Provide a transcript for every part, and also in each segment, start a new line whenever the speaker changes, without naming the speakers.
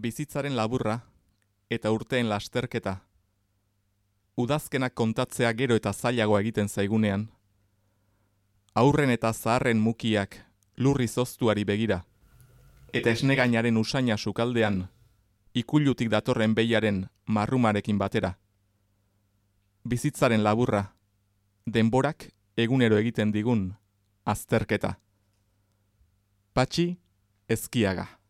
bizitzaren laburra eta urteen lasterketa. Udazkenak kontatzea gero eta zailagoa egiten zaigunean. Aurren eta zaharren mukiak lurri zoztuari begira. Eta esnegainaren usaina sukaldean, ikulutik datorren behiaren marrumarekin batera. Bizitzaren laburra, denborak egunero egiten digun azterketa. Patxi, ezkiaga.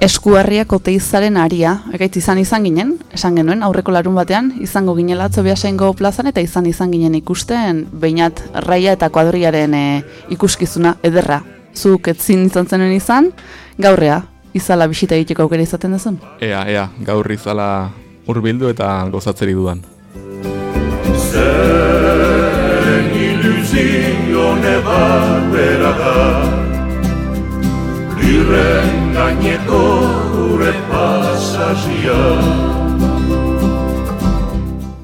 Eskuarriak oteizaren aria, egait izan izan ginen, esan genuen, aurreko larun batean, izango ginela atzo plazan, eta izan izan ginen ikusten, behinat raia eta kuadriaren e, ikuskizuna ederra. Zuk etzin izan zenen izan, gaurrea, izala bisita egiteko aukera izaten duzun?
Ea, ea, gaur izala hurbildu eta gozatzeri dudan.
Zen ilusione bat bera da Lirren gaineko gure pasazia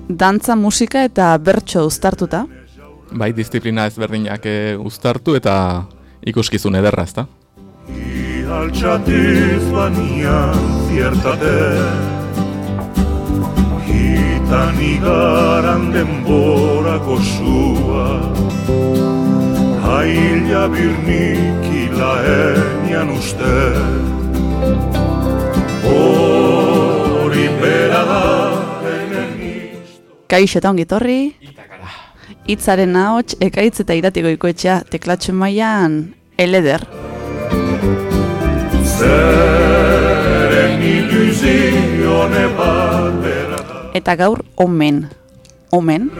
Dantza, musika eta bertso uztartuta?
Bai, disiplina ezberdinak e, uztartu eta ikuskizun ederra, ezta?
altxatiz banian ziertate Hitan igaran denborako zua Haila birnik ilaenian uste. Hori bera da
Kaixo eta ongitorri Itzaren ahots ekaitz eta iratiko ikoetxea teklatxo maian eleder.
Zeren ilusione bat
Eta gaur omen. Omen.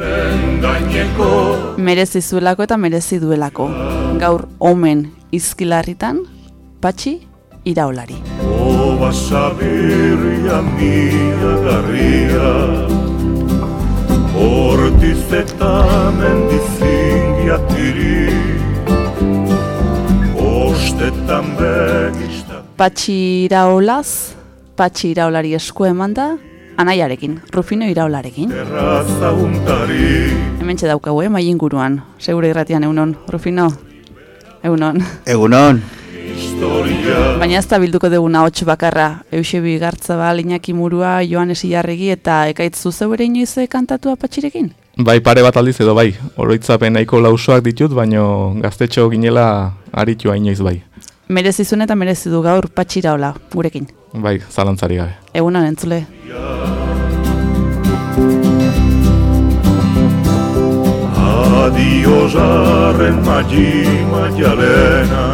Merezi zuelako eta merezi duelako. Gaur omen izkilarritan, patxi iraolari.
Oba sabirria garria Hortiz eta mendizingia tiri Ostetan begizta
Patxi iraolaz, patxi iraolari esku eman da, anaiarekin, Rufino iraolarekin.
Untari
Hemen daukagu, eh, maien guruan. Segure irratian, egunon, Rufino. Egunon.
Egunon.
Baina ez da bilduko duguna hots bakarra. Eusebi Gartzabal, Iñaki Murua, Joanes Ilarregi eta ekaitz zuzeu ere inoiz eh, kantatua patxirekin?
Bai, pare bat aldiz edo bai, oroitzapen nahiko lausoak ditut, baino gaztetxo ginela aritua inoiz bai.
Merezizun eta merezi du gaur patxiraola, gurekin.
Bai, zalantzari gabe.
Egunon entzule.
Adio jarren magi maialena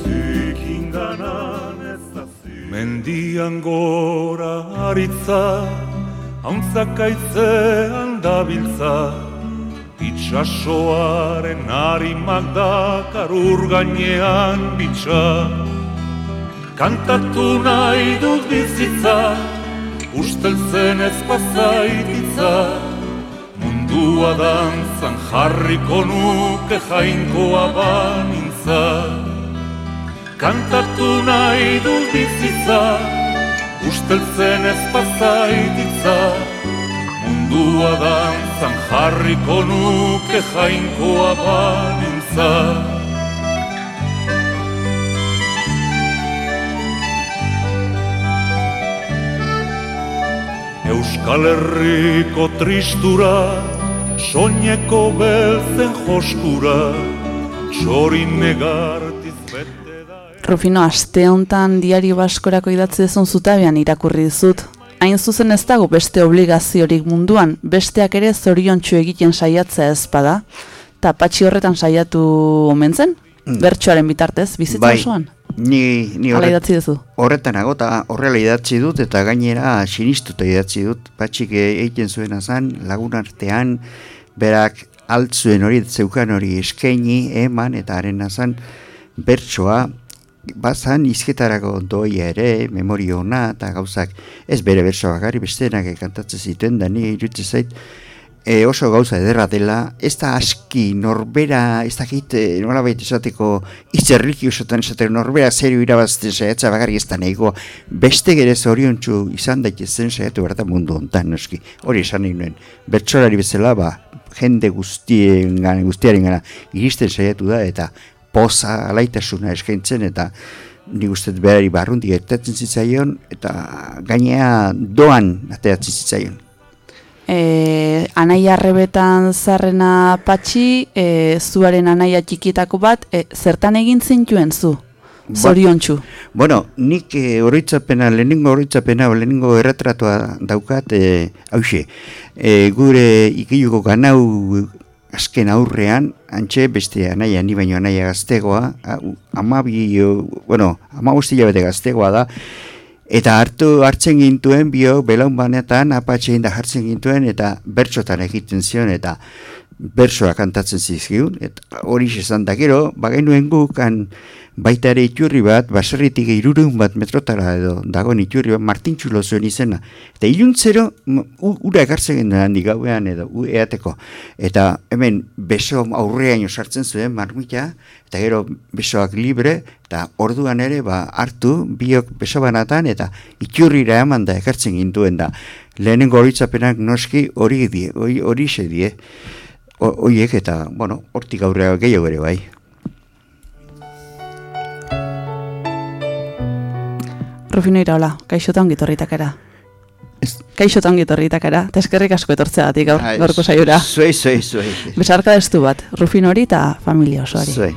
Zikinganan ez da zi Mendian gora aritza Hauntzak aitzean dabiltza Itxasoaren harimak dakar urgainean bitxa. Kantatu nahi dut bizitza Usteltzen ez pazaititza Mundua dantzan jarriko nuke jainkoa banintza. Kantatu nahi dut bizitza Usteltzen ez pazaititza Mundua dantzan jarriko nuke jainkoa banintza Euskal Herriko tristura, soñeko beltzen joskura, txorin negartiz bete da.
Rufino, aste hontan diario baskorako idatzi dezun zutabean irakurri dizut. Hain zuzen ez dago beste obligaziorik munduan, besteak ere zoriontsu egiten saiatzea ezpada. Ta patxi horretan saiatu omen zen?
Mm.
Bertsoaren bitartez, bizitza
Bai.
osoan?
Ni, ni horret-
idatzi duzu.
horretan nago, eta horrela idatzi dut, eta gainera sinistuta idatzi dut. Patxik egiten zuena zan, lagun artean, berak altzuen hori, zeukan hori eskaini, eman, eta arena zan, bertsoa, bazan izketarako doia ere, memoria ona, eta gauzak, ez bere bertsoa gari, bestenak kantatzen zituen, da ni irutze zait, e, oso gauza ederra dela, ez da aski norbera, ez dakit e, nola baita esateko itzerriki usotan esateko norbera zeru irabazten saiatza bakarrik ez da nahiko beste gere zoriontsu izan daitezen saiatu behar da mundu hontan noski, hori esan nahi nuen, bertsolari bezala ba, jende guztien gana, guztiaren gana iristen saiatu da eta poza alaitasuna eskaintzen eta nik uste dut berari barrundi gertatzen zitzaion eta gainea doan ateratzen zitzaion.
E, anaia arrebetan zarrena patxi, e, zuaren anaia txikietako bat, e, zertan egin zintuen zu?
Ba-
Zoriontsu.
Bueno, nik e, oroitzapena, lehenengo oroitzapena, lehenengo erretratua daukat, e, hause, e, gure ikiluko ganau azken aurrean, antxe beste anaia, ni baino anaia gaztegoa, a- u- amabi, o, bueno, amabostia bete gaztegoa da, Eta hartu hartzen gintuen bio belaun banetan apatxein da jartzen gintuen eta bertsotan egiten zion eta bersoa kantatzen zizkigun. Eta hori esan da gero, bagenuen gukan baita ere iturri bat, baserritik irurun bat metrotara edo dagoen iturri bat, martintxulo zuen izena. Eta iluntzero, ura ekartzen genuen handi gauean edo eateko. Eta hemen beso aurrean sartzen zuen marmita, eta gero besoak libre, eta orduan ere ba, hartu biok beso banatan, eta iturrira eman da ekartzen gintuen da. Lehenengo horitzapenak noski hori die, hori hori die. O- Horiek eta, bueno, hortik aurrera gehiago ere bai.
Rufino Iraola, kaixotan gitorritakara.
Ez-
Kaixotan gitorritakara, eta eskerrik asko etortzeagatik gaur, gaurko saiora.
Zuei, zuei, zuei.
Besarka destu bat, Rufino hori eta familia osoari.
Zuei.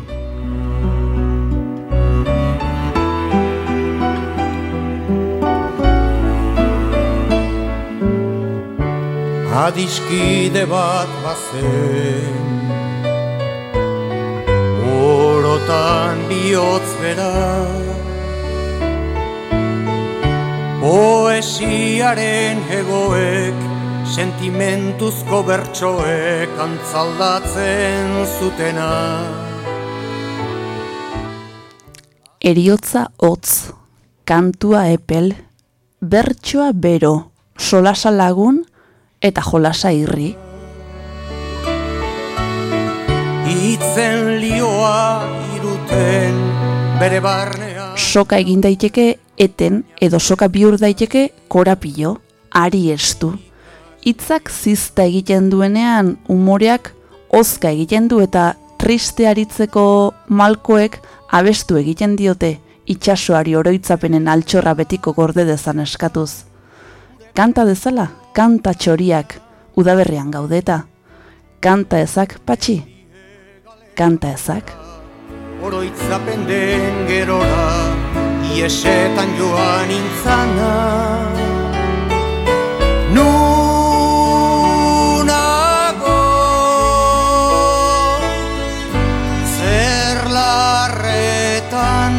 Adiskide bat bazen. Orotan bihotz bera. Poesiaren egoek Sentimentuzko bertsoek antzaldatzen zutena.
Eriotza hotz, kantua epel, bertsoa bero, solasa lagun eta jolasa irri.
Itzen lioa iruten bere barnea
Soka egin daiteke eten edo soka bihur daiteke korapilo, ari estu. Hitzak zizta egiten duenean umoreak ozka egiten du eta triste aritzeko malkoek abestu egiten diote itxasoari oroitzapenen altxorra betiko gorde dezan eskatuz. Kanta dezala, kanta txoriak, udaberrian gaudeta. Kanta ezak, patxi? Kanta ezak?
Oroitzapen den gerora Iesetan joan intzana Nunago Zerlarretan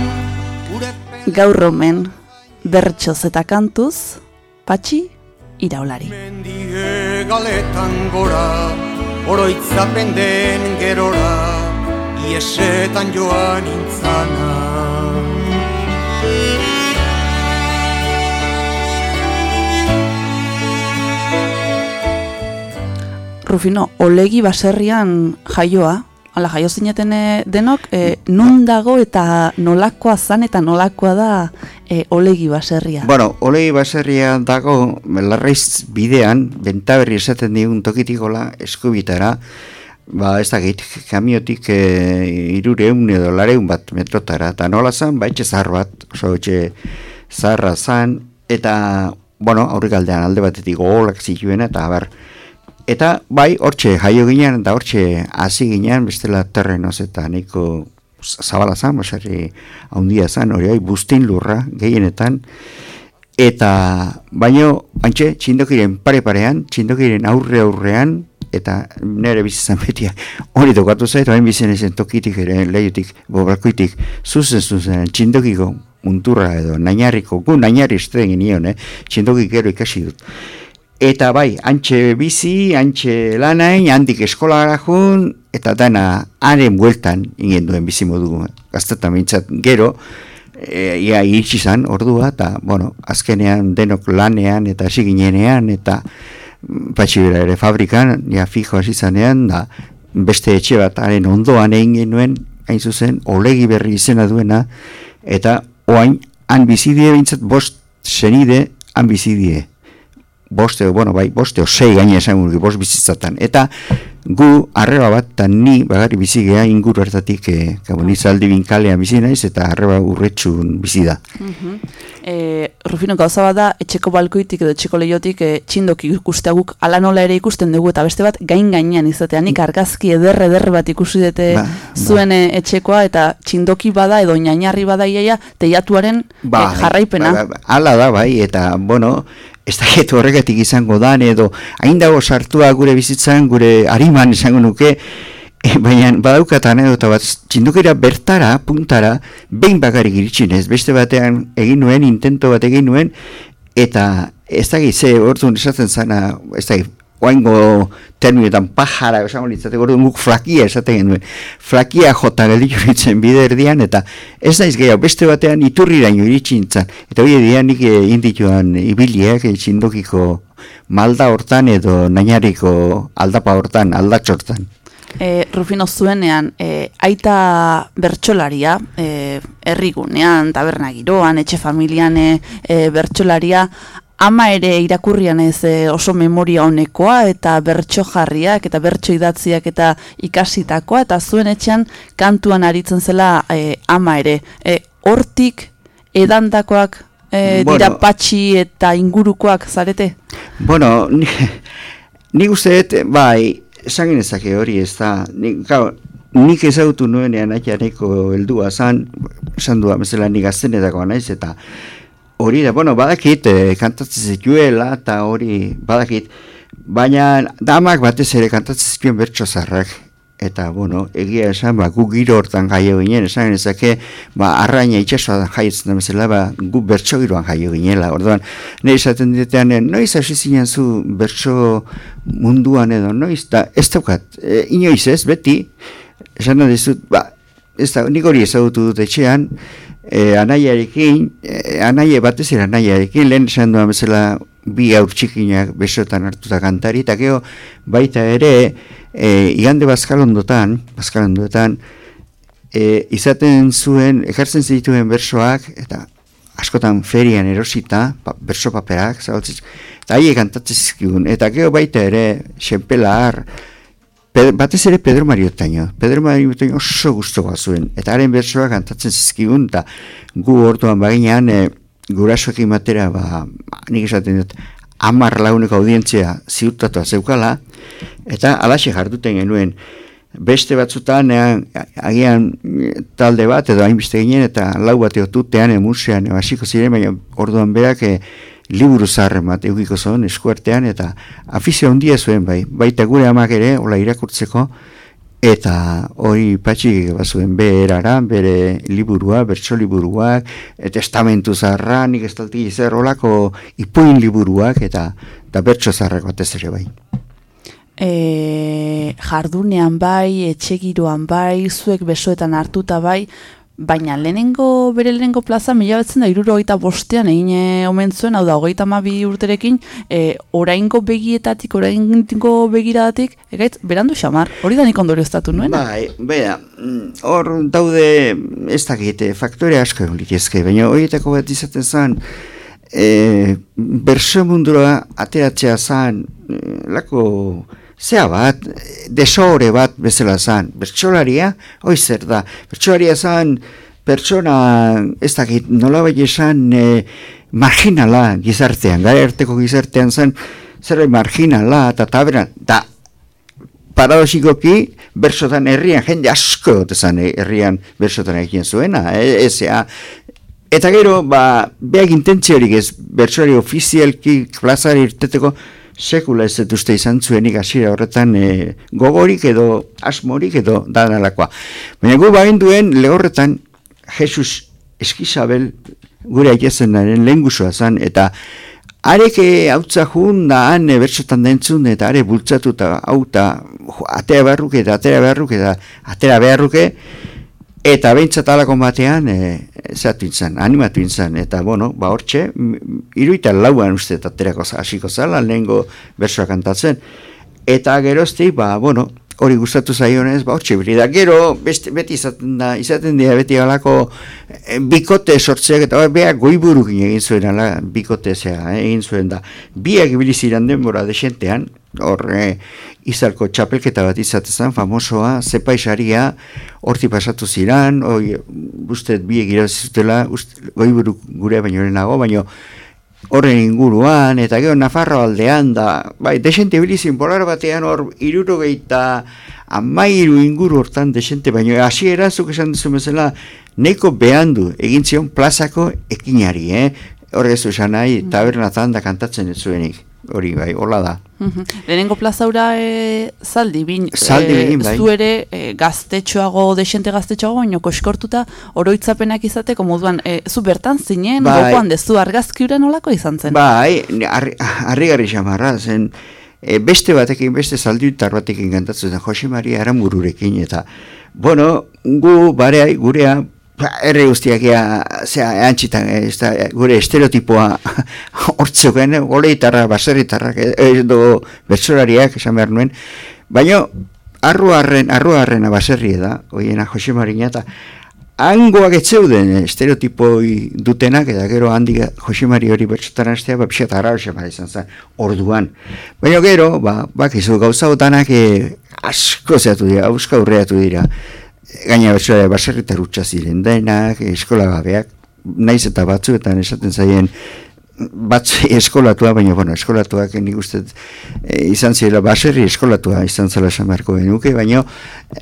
Gure
Gaur omen, bertsoz eta kantuz, patxi, iraulari.
mendie galetan gora Oroitzapen den gerora Iesetan joan intzana
Rufino, olegi baserrian jaioa, ala jaio zineten eh, denok, e, nun dago eta nolakoa zan eta nolakoa da e, olegi baserria.
Bueno, olei baserria dago larraiz bidean, bentaberri esaten digun tokitikola eskubitara, ba ez dakit, kamiotik e, irureun edo lareun bat metrotara, eta nola zan, ba etxe zahar bat, oso etxe zaharra zan, eta, bueno, aurrikaldean alde batetik gogolak zituena, eta bar, Eta bai, hortxe jaio ginen, eta hortxe hasi ginen, bestela terrenoz eta nahiko zabala zan, baserri handia zan, hori bustin lurra, gehienetan, eta baino, antxe, txindokiren pare-parean, txindokiren aurre-aurrean, eta nire bizizan beti hori tokatu zait, hain bizien ezen tokitik ere, lehiutik, bobalkoitik, zuzen zuzen, txindokiko munturra edo, nainarriko, gu nainarri estren nion, eh? txindokik gero ikasi dut. Eta bai, antxe bizi, antxe lanain, handik eskolara jun, eta dana haren bueltan ingen duen bizi modu gaztetan mintzat gero, e, ia iritsi zan, ordua, eta, bueno, azkenean denok lanean eta hasi ginenean, eta patxibera ere fabrikan, ja fijo hasi zanean, da, beste etxe bat haren ondoan egin genuen, hain zuzen, olegi berri izena duena, eta oain, han bizidie bintzat, bost senide, han bizidie. Boste, bueno, bai, boste, osei gaine esan gure, bost bizitzatan. Eta, gu arreba bat eta ni bagari bizi geha inguru hartatik e, eh, gabo, nizaldi binkalean bizi naiz eta arreba urretxun bizi da.
E, Rufino, gauza bat da, etxeko balkoitik edo etxeko lehiotik e, txindoki ikusteaguk ala nola ere ikusten dugu eta beste bat gain gainean izatea, nik argazki ederre ederre bat ikusi dute ba, ba. zuen ba. etxekoa eta txindoki bada edo inainarri bada iaia teiatuaren ba, jarraipena. Ba,
ba, ala da bai eta bueno, ez da horregatik izango dan edo hain dago sartua gure bizitzan, gure hariman izango nuke, e, baina badaukatan edo eta bat txindukera bertara, puntara, behin bakarik iritsinez, beste batean egin nuen, intento bat egin nuen, eta ez da gizze, orduan esaten zana, ez da oaingo terminoetan pajara, esango litzate, gordo guk flakia esaten genuen, flakia jota gelditu nintzen bide erdian, eta ez naiz gehiago, beste batean iturriraino iritsintzen, eta hori edian nik indituan ibiliak, txindokiko malda hortan edo nainariko aldapa hortan, aldatxortan.
E, Rufino zuenean, e, aita bertxolaria, e, errigunean, taberna giroan, etxe familian e, bertxolaria, ama ere irakurrian ez e, oso memoria honekoa eta bertso jarriak eta bertso idatziak eta ikasitakoa eta zuen etxean kantuan aritzen zela e, ama ere. E, hortik edandakoak e, bueno, dira patxi eta ingurukoak zarete?
Bueno, nik uste bai, esan genezake hori ez da, nik, gau, nik ezagutu nuenean aianeko heldua zan, esan duan, mesela nik aztenetako naiz eta hori da, bueno, badakit, e, kantatzen zituela, eta hori, badakit, baina damak batez ere kantatzen zituen bertso zarrak, eta, bueno, egia esan, ba, gu giro hortan jaio ginen, esan ezake, ba, arraina itxasua jaietzen da bezala, ba, gu bertso giroan jaio ginela, orduan, nahi esaten ditean, noiz hasi zinen zu bertso munduan edo, noiz, da, ez daukat, e, inoiz ez, beti, esan da dizut, ba, ez da, nik hori ezagutu dut etxean, e, anaiarekin, e, anaia batez ere anaiarekin, lehen esan duan bezala bi aur txikinak besotan hartuta kantari, eta geho baita ere, e, igande bazkalondotan, bazkalondotan, e, izaten zuen, ekartzen zituen bersoak, eta askotan ferian erosita, pa, berso paperak, zabaltziz, eta aie kantatzen zizkigun, eta geho baita ere, xenpelar, Pedro, batez ere Pedro Mario Taino. Pedro Mario Taino oso guztu zuen. Eta haren bersoa kantatzen zizkigun, eta gu orduan baginean, e, gurasoekin matera, ba, nik esaten dut, amar launeko audientzia ziurtatua zeukala, eta alaxe jarduten genuen, beste batzutan, e, agian talde bat, edo hainbiste ginen, eta lau bat eotutean, emusean, hasiko ziren, baina orduan berak, e, liburu zaharren bat eukiko zuen eskuartean eta afizio handia zuen bai, baita gure amak ere, hola irakurtzeko, eta hori patxik bazuen berara, bere liburua, bertso liburuak, eta estamentu zaharra, nik ez zer olako ipuin liburuak, eta, eta bertso zaharrak bat ez ere bai.
E, jardunean bai, etxegiroan bai, zuek besoetan hartuta bai, baina lehenengo, bere lehenengo plaza mila betzen da iruro bostean egin e, omen zuen, hau da, hogeita mabi urterekin, e, oraingo begietatik, oraingo begiradatik, egaitz, berandu xamar, hori da nik ondorio estatu nuen?
Bai, bera, mm, hor daude, ez dakite, faktore asko egon litezke, baina horietako bat izaten zen, e, berso mundura ateratzea zen, lako, zea bat, desore bat bezala zan, bertxolaria, hoi zer da, bertxolaria zan, pertsona, ez dakit, nola bai esan, e, marginala gizartean, gara erteko gizartean zan, zer marginala, eta taberan, da, paradosikoki, bersotan herrian, jende asko dut e, herrian bersotan egin zuena, e, ezea, Eta gero, ba, behak intentziorik ez, bertsolari ofizialki plazari irteteko, sekula ez dut uste izan zuenik hasiera horretan e, gogorik edo asmorik edo danalakoa. Baina gu bain duen lehorretan Jesus Eskizabel gure aiezenaren lehen guzua zan, eta areke hautza jun da han bertsotan dentzun, eta are bultzatuta hau eta atea beharruke eta atea beharruke eta atera beharruke, Eta behintzat alako batean, e, zatu intzan, animatu intzan, eta bueno, ba hortxe, iruitan lauan uste eta terako hasiko zala, lehengo bersoa kantatzen. Eta gerozti, ba, bueno, hori gustatu zaionez, ba hortxe da Gero, beste, beti izaten da, izaten dira beti alako e, bikote sortzeak, eta beha goiburukin egin zuen, ala, bikote zea, eh, egin zuen da. Biak biliziran denbora desentean, hor e, izalko txapelketa bat izatezan, famosoa, zepaisaria, horti pasatu ziran, oi, usted bi egirazizutela, goi gure baino lehenago, baino horren inguruan, eta gero Nafarro aldean da, bai, desente bilizin polar batean hor irurogeita amairu inguru hortan desente, baino hasi erazuk esan duzu bezala, neko behandu egin zion plazako ekinari, eh? Horrezu esan nahi, tabernatan da kantatzen ez zuenik hori bai, hola da.
Lehenengo plazaura e, zaldi, bin,
zaldi e, bai.
zu ere e, gaztetxoago, desente gaztetxoago, baino koskortuta oroitzapenak izateko moduan, e, zu bertan zinen, bai. gokoan dezu argazki uren olako izan zen?
Bai, harri garri xamarra, zen e, beste batekin, beste zaldi utar batekin gantatzen zen, Jose Maria Aramururekin, eta, bueno, gu, bareai, gurea, Ba, erre guztiak ea, zera, eantxitan, ez da, gure estereotipoa hortzuken, oleitarra, baserritarrak, edo bertsolariak, esan behar nuen, baina, arruarren, arruarren baserri da, oiena Jose Marina, eta hangoak etzeuden estereotipoi dutenak, eta gero handi Jose Mari hori bertsotan astea, ba, pixat ara izan zen, orduan. Baina gero, ba, bakizu gauza botanak, e, asko zeatu dira, auska urreatu dira, gaina baserritar utxa ziren denak, eskola gabeak, naiz eta batzuetan esaten zaien batzu eskolatua, baina bueno, eskolatuak nik uste e, izan zela baserri eskolatua izan zela esan beharko genuke, baina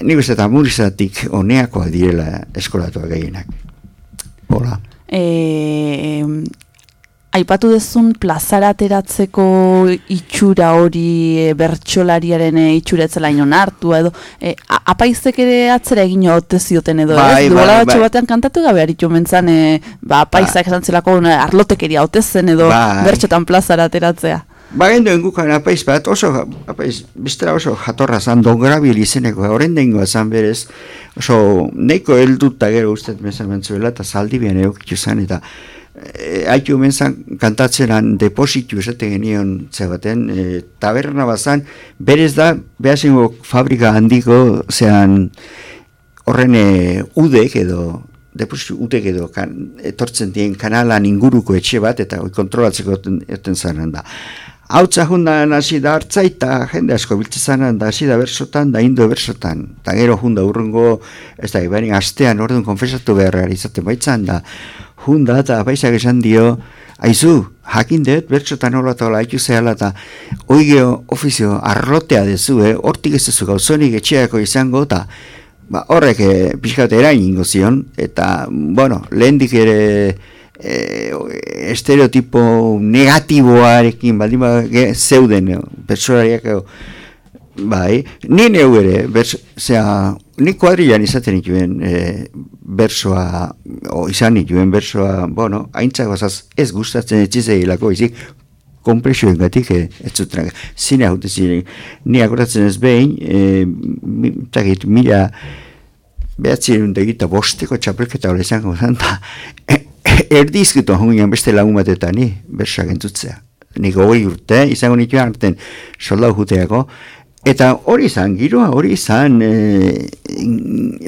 nik uste eta murizatik oneakoa direla eskolatuak gehienak. Hola.
E, Aipatu dezun plazarateratzeko itxura hori e, bertsolariaren e, itxura etzela inon hartu edo e, apaizek ere atzera egin ote zioten edo bai, ez? Bai, bai. batean kantatu gabe haritu mentzan e, ba, apaizak ba. esan zelako arlotekeria ote zen edo bai. bertxotan plazarateratzea.
Ba, gendo engukan apaiz bat oso, apaiz, biztera oso jatorra zan, dongrabil izeneko, horren dengoa zan berez, oso neko helduta gero ustez mezan mentzuela, eta zaldi bian egokitu zan, eta haitu menzan kantatzenan depositu esate genion zebaten, e, taberna bazan, berez da, behasengo fabrika handiko, zean horren e, udek edo, depositu udek edo, kan, etortzen dien kanalan inguruko etxe bat, eta kontrolatzeko eten zaren da. Hau txahundan hasi da hartza eta jende asko biltzen da hasi da bersotan, da indo bersotan. Eta gero junda urrungo, ez da, ibarik astean orduan konfesatu beharra izaten baitzan da junda eta apaisak esan dio, aizu, jakin dut, bertxotan hola eta hola, haitu zehala eta oigeo ofizio arrotea dezu, eh? hortik ez duzu gauzonik etxeako izango eta ba, horrek eh, pixkat erain ingo zion, eta, bueno, lehendik ere eh, estereotipo negatiboarekin, baldin ba, zeuden, eh, bertsolariak, bai, ni neu ere, zera, ni kuadrilan izaten ituen e, bersoa, o izan ituen bersoa, bueno, haintzak bazaz ez gustatzen etxizei lako, izik, kompresioen gatik e, ez zutrak, zine haute ziren, ni akoratzen ez behin, e, mi, takit, mila, behatzen dut bosteko txapelketa hori izango zen, eta erdizkitu hongian beste lagun batetan, ni, bersoak entzutzea. Nik hori urte, izango nituen arten soldau juteako, Eta hori izan, giroa hori izan, e,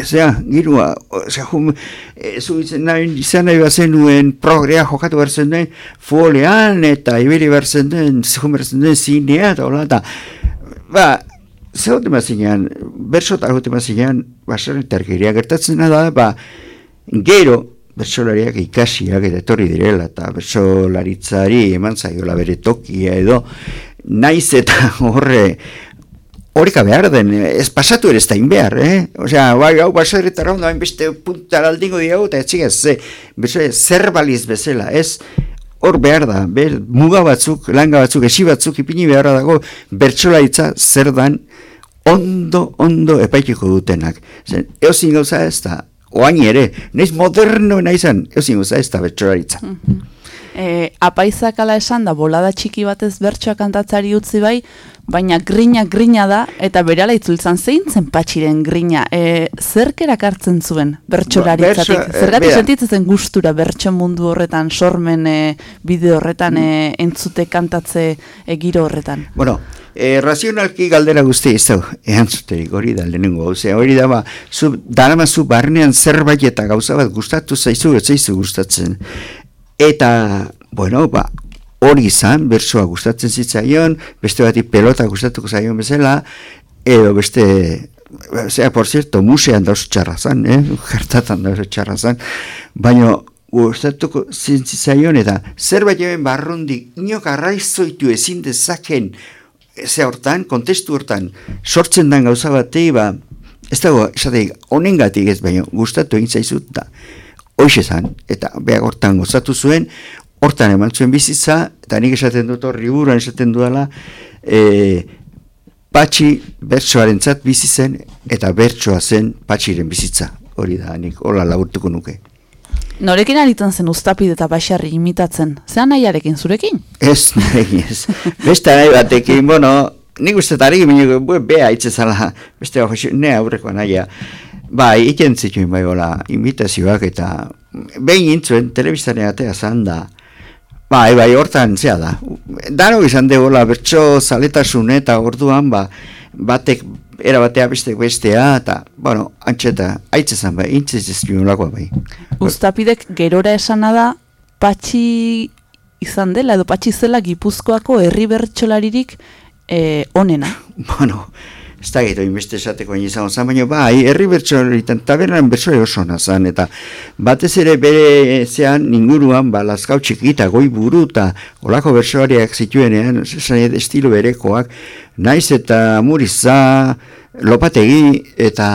zera, giroa, zera, jum, e, zuitzen nahi, izan nahi bazen nuen progrea jokatu berzen duen, folean eta iberi berzen duen, zehun berzen duen zinea, eta hola, eta, ba, zehote mazinean, berso eta hote mazinean, basen gertatzen da, ba, gero, bersolariak ikasiak eta etorri direla, eta bersolaritzari eman zaiola bere tokia edo, naiz eta horre, horika behar den, ez pasatu ere ez da behar, eh? Osea, bai, hau baserritarra ondo, beste puntar aldingo diago, eta etxik ez, ze, zer baliz bezala, ez hor behar da, ber, muga batzuk, langa batzuk, esi batzuk ipini behar dago bertsolaitza zer dan ondo, ondo epaikiko dutenak. Zen, eozin gauza ez da, oain ere, naiz moderno naizan, eozin gauza ez da bertsolaitza.
E, apaizak ala esan da, bolada txiki batez bertsoa kantatzari utzi bai, baina grina grina da, eta berala itzultzan zein zen patxiren grina. E, zerkerak hartzen zuen bertsolaritzatik?
Ba, eh,
Zergatik
bera.
sentitzen zen gustura bertso mundu horretan, sormen e, bide horretan, e, entzute kantatze e, giro horretan?
Bueno, eh, razionalki galdera guzti ez da, ehantzuterik hori da lehenengo gauza, hori da ba, zu, darama zu barnean zerbait eta gauza bat gustatu zaizu, ez zaizu gustatzen. Eta, bueno, ba, hori izan, bersoa gustatzen zitzaion, beste bati pelota gustatuko zaion bezala, edo beste, Osea, por cierto, musean dauz txarra zan, eh? Gertatan dauz txarra zan, baina gustatuko zintzaion eta zerbait hemen barrundi inok arraizoitu ezin dezaken ze hortan, kontestu hortan, sortzen den gauza batei, ba, ez dago, esateik, honengatik ez, baina gustatu egin zaizut da, hoxe zan, eta behar hortan gozatu zuen, hortan eman zuen bizitza, eta nik esaten dut horri buruan esaten dudala, e, patxi bertsoaren zat bizi zen, eta bertsoa zen patxiren bizitza. Hori da, nik hola laburtuko nuke.
Norekin aritzen zen ustapide eta baxarri imitatzen? Zean nahiarekin zurekin?
Ez, nahi ez. Beste nahi batekin, bueno, nik uste argi miniko, bea itzezala, beste ne aurreko naia. Bai, iken zituen bai hola, imitazioak eta behin intzuen, telebistaren atea zan da. Bai, bai, hortan zea da. Dano izan de hola, bertso zaletasun eta orduan, ba, batek era batea bestek bestea, eta, bueno, antxeta, aitzezan bai, intzezizkiun lakoa bai.
Uztapidek gerora esana da patxi izan dela edo patxi zela Gipuzkoako herri bertsolaririk eh, onena.
bueno, ez da gero inbeste esateko izango zan, baina bai, herri bertsolaritan tabernan bertsole oso ona zan, eta batez ere bere zean inguruan, ba, lazkau txikita, goi buru, eta olako bertsolariak zituenean, estilo berekoak, naiz eta muriza, lopategi, eta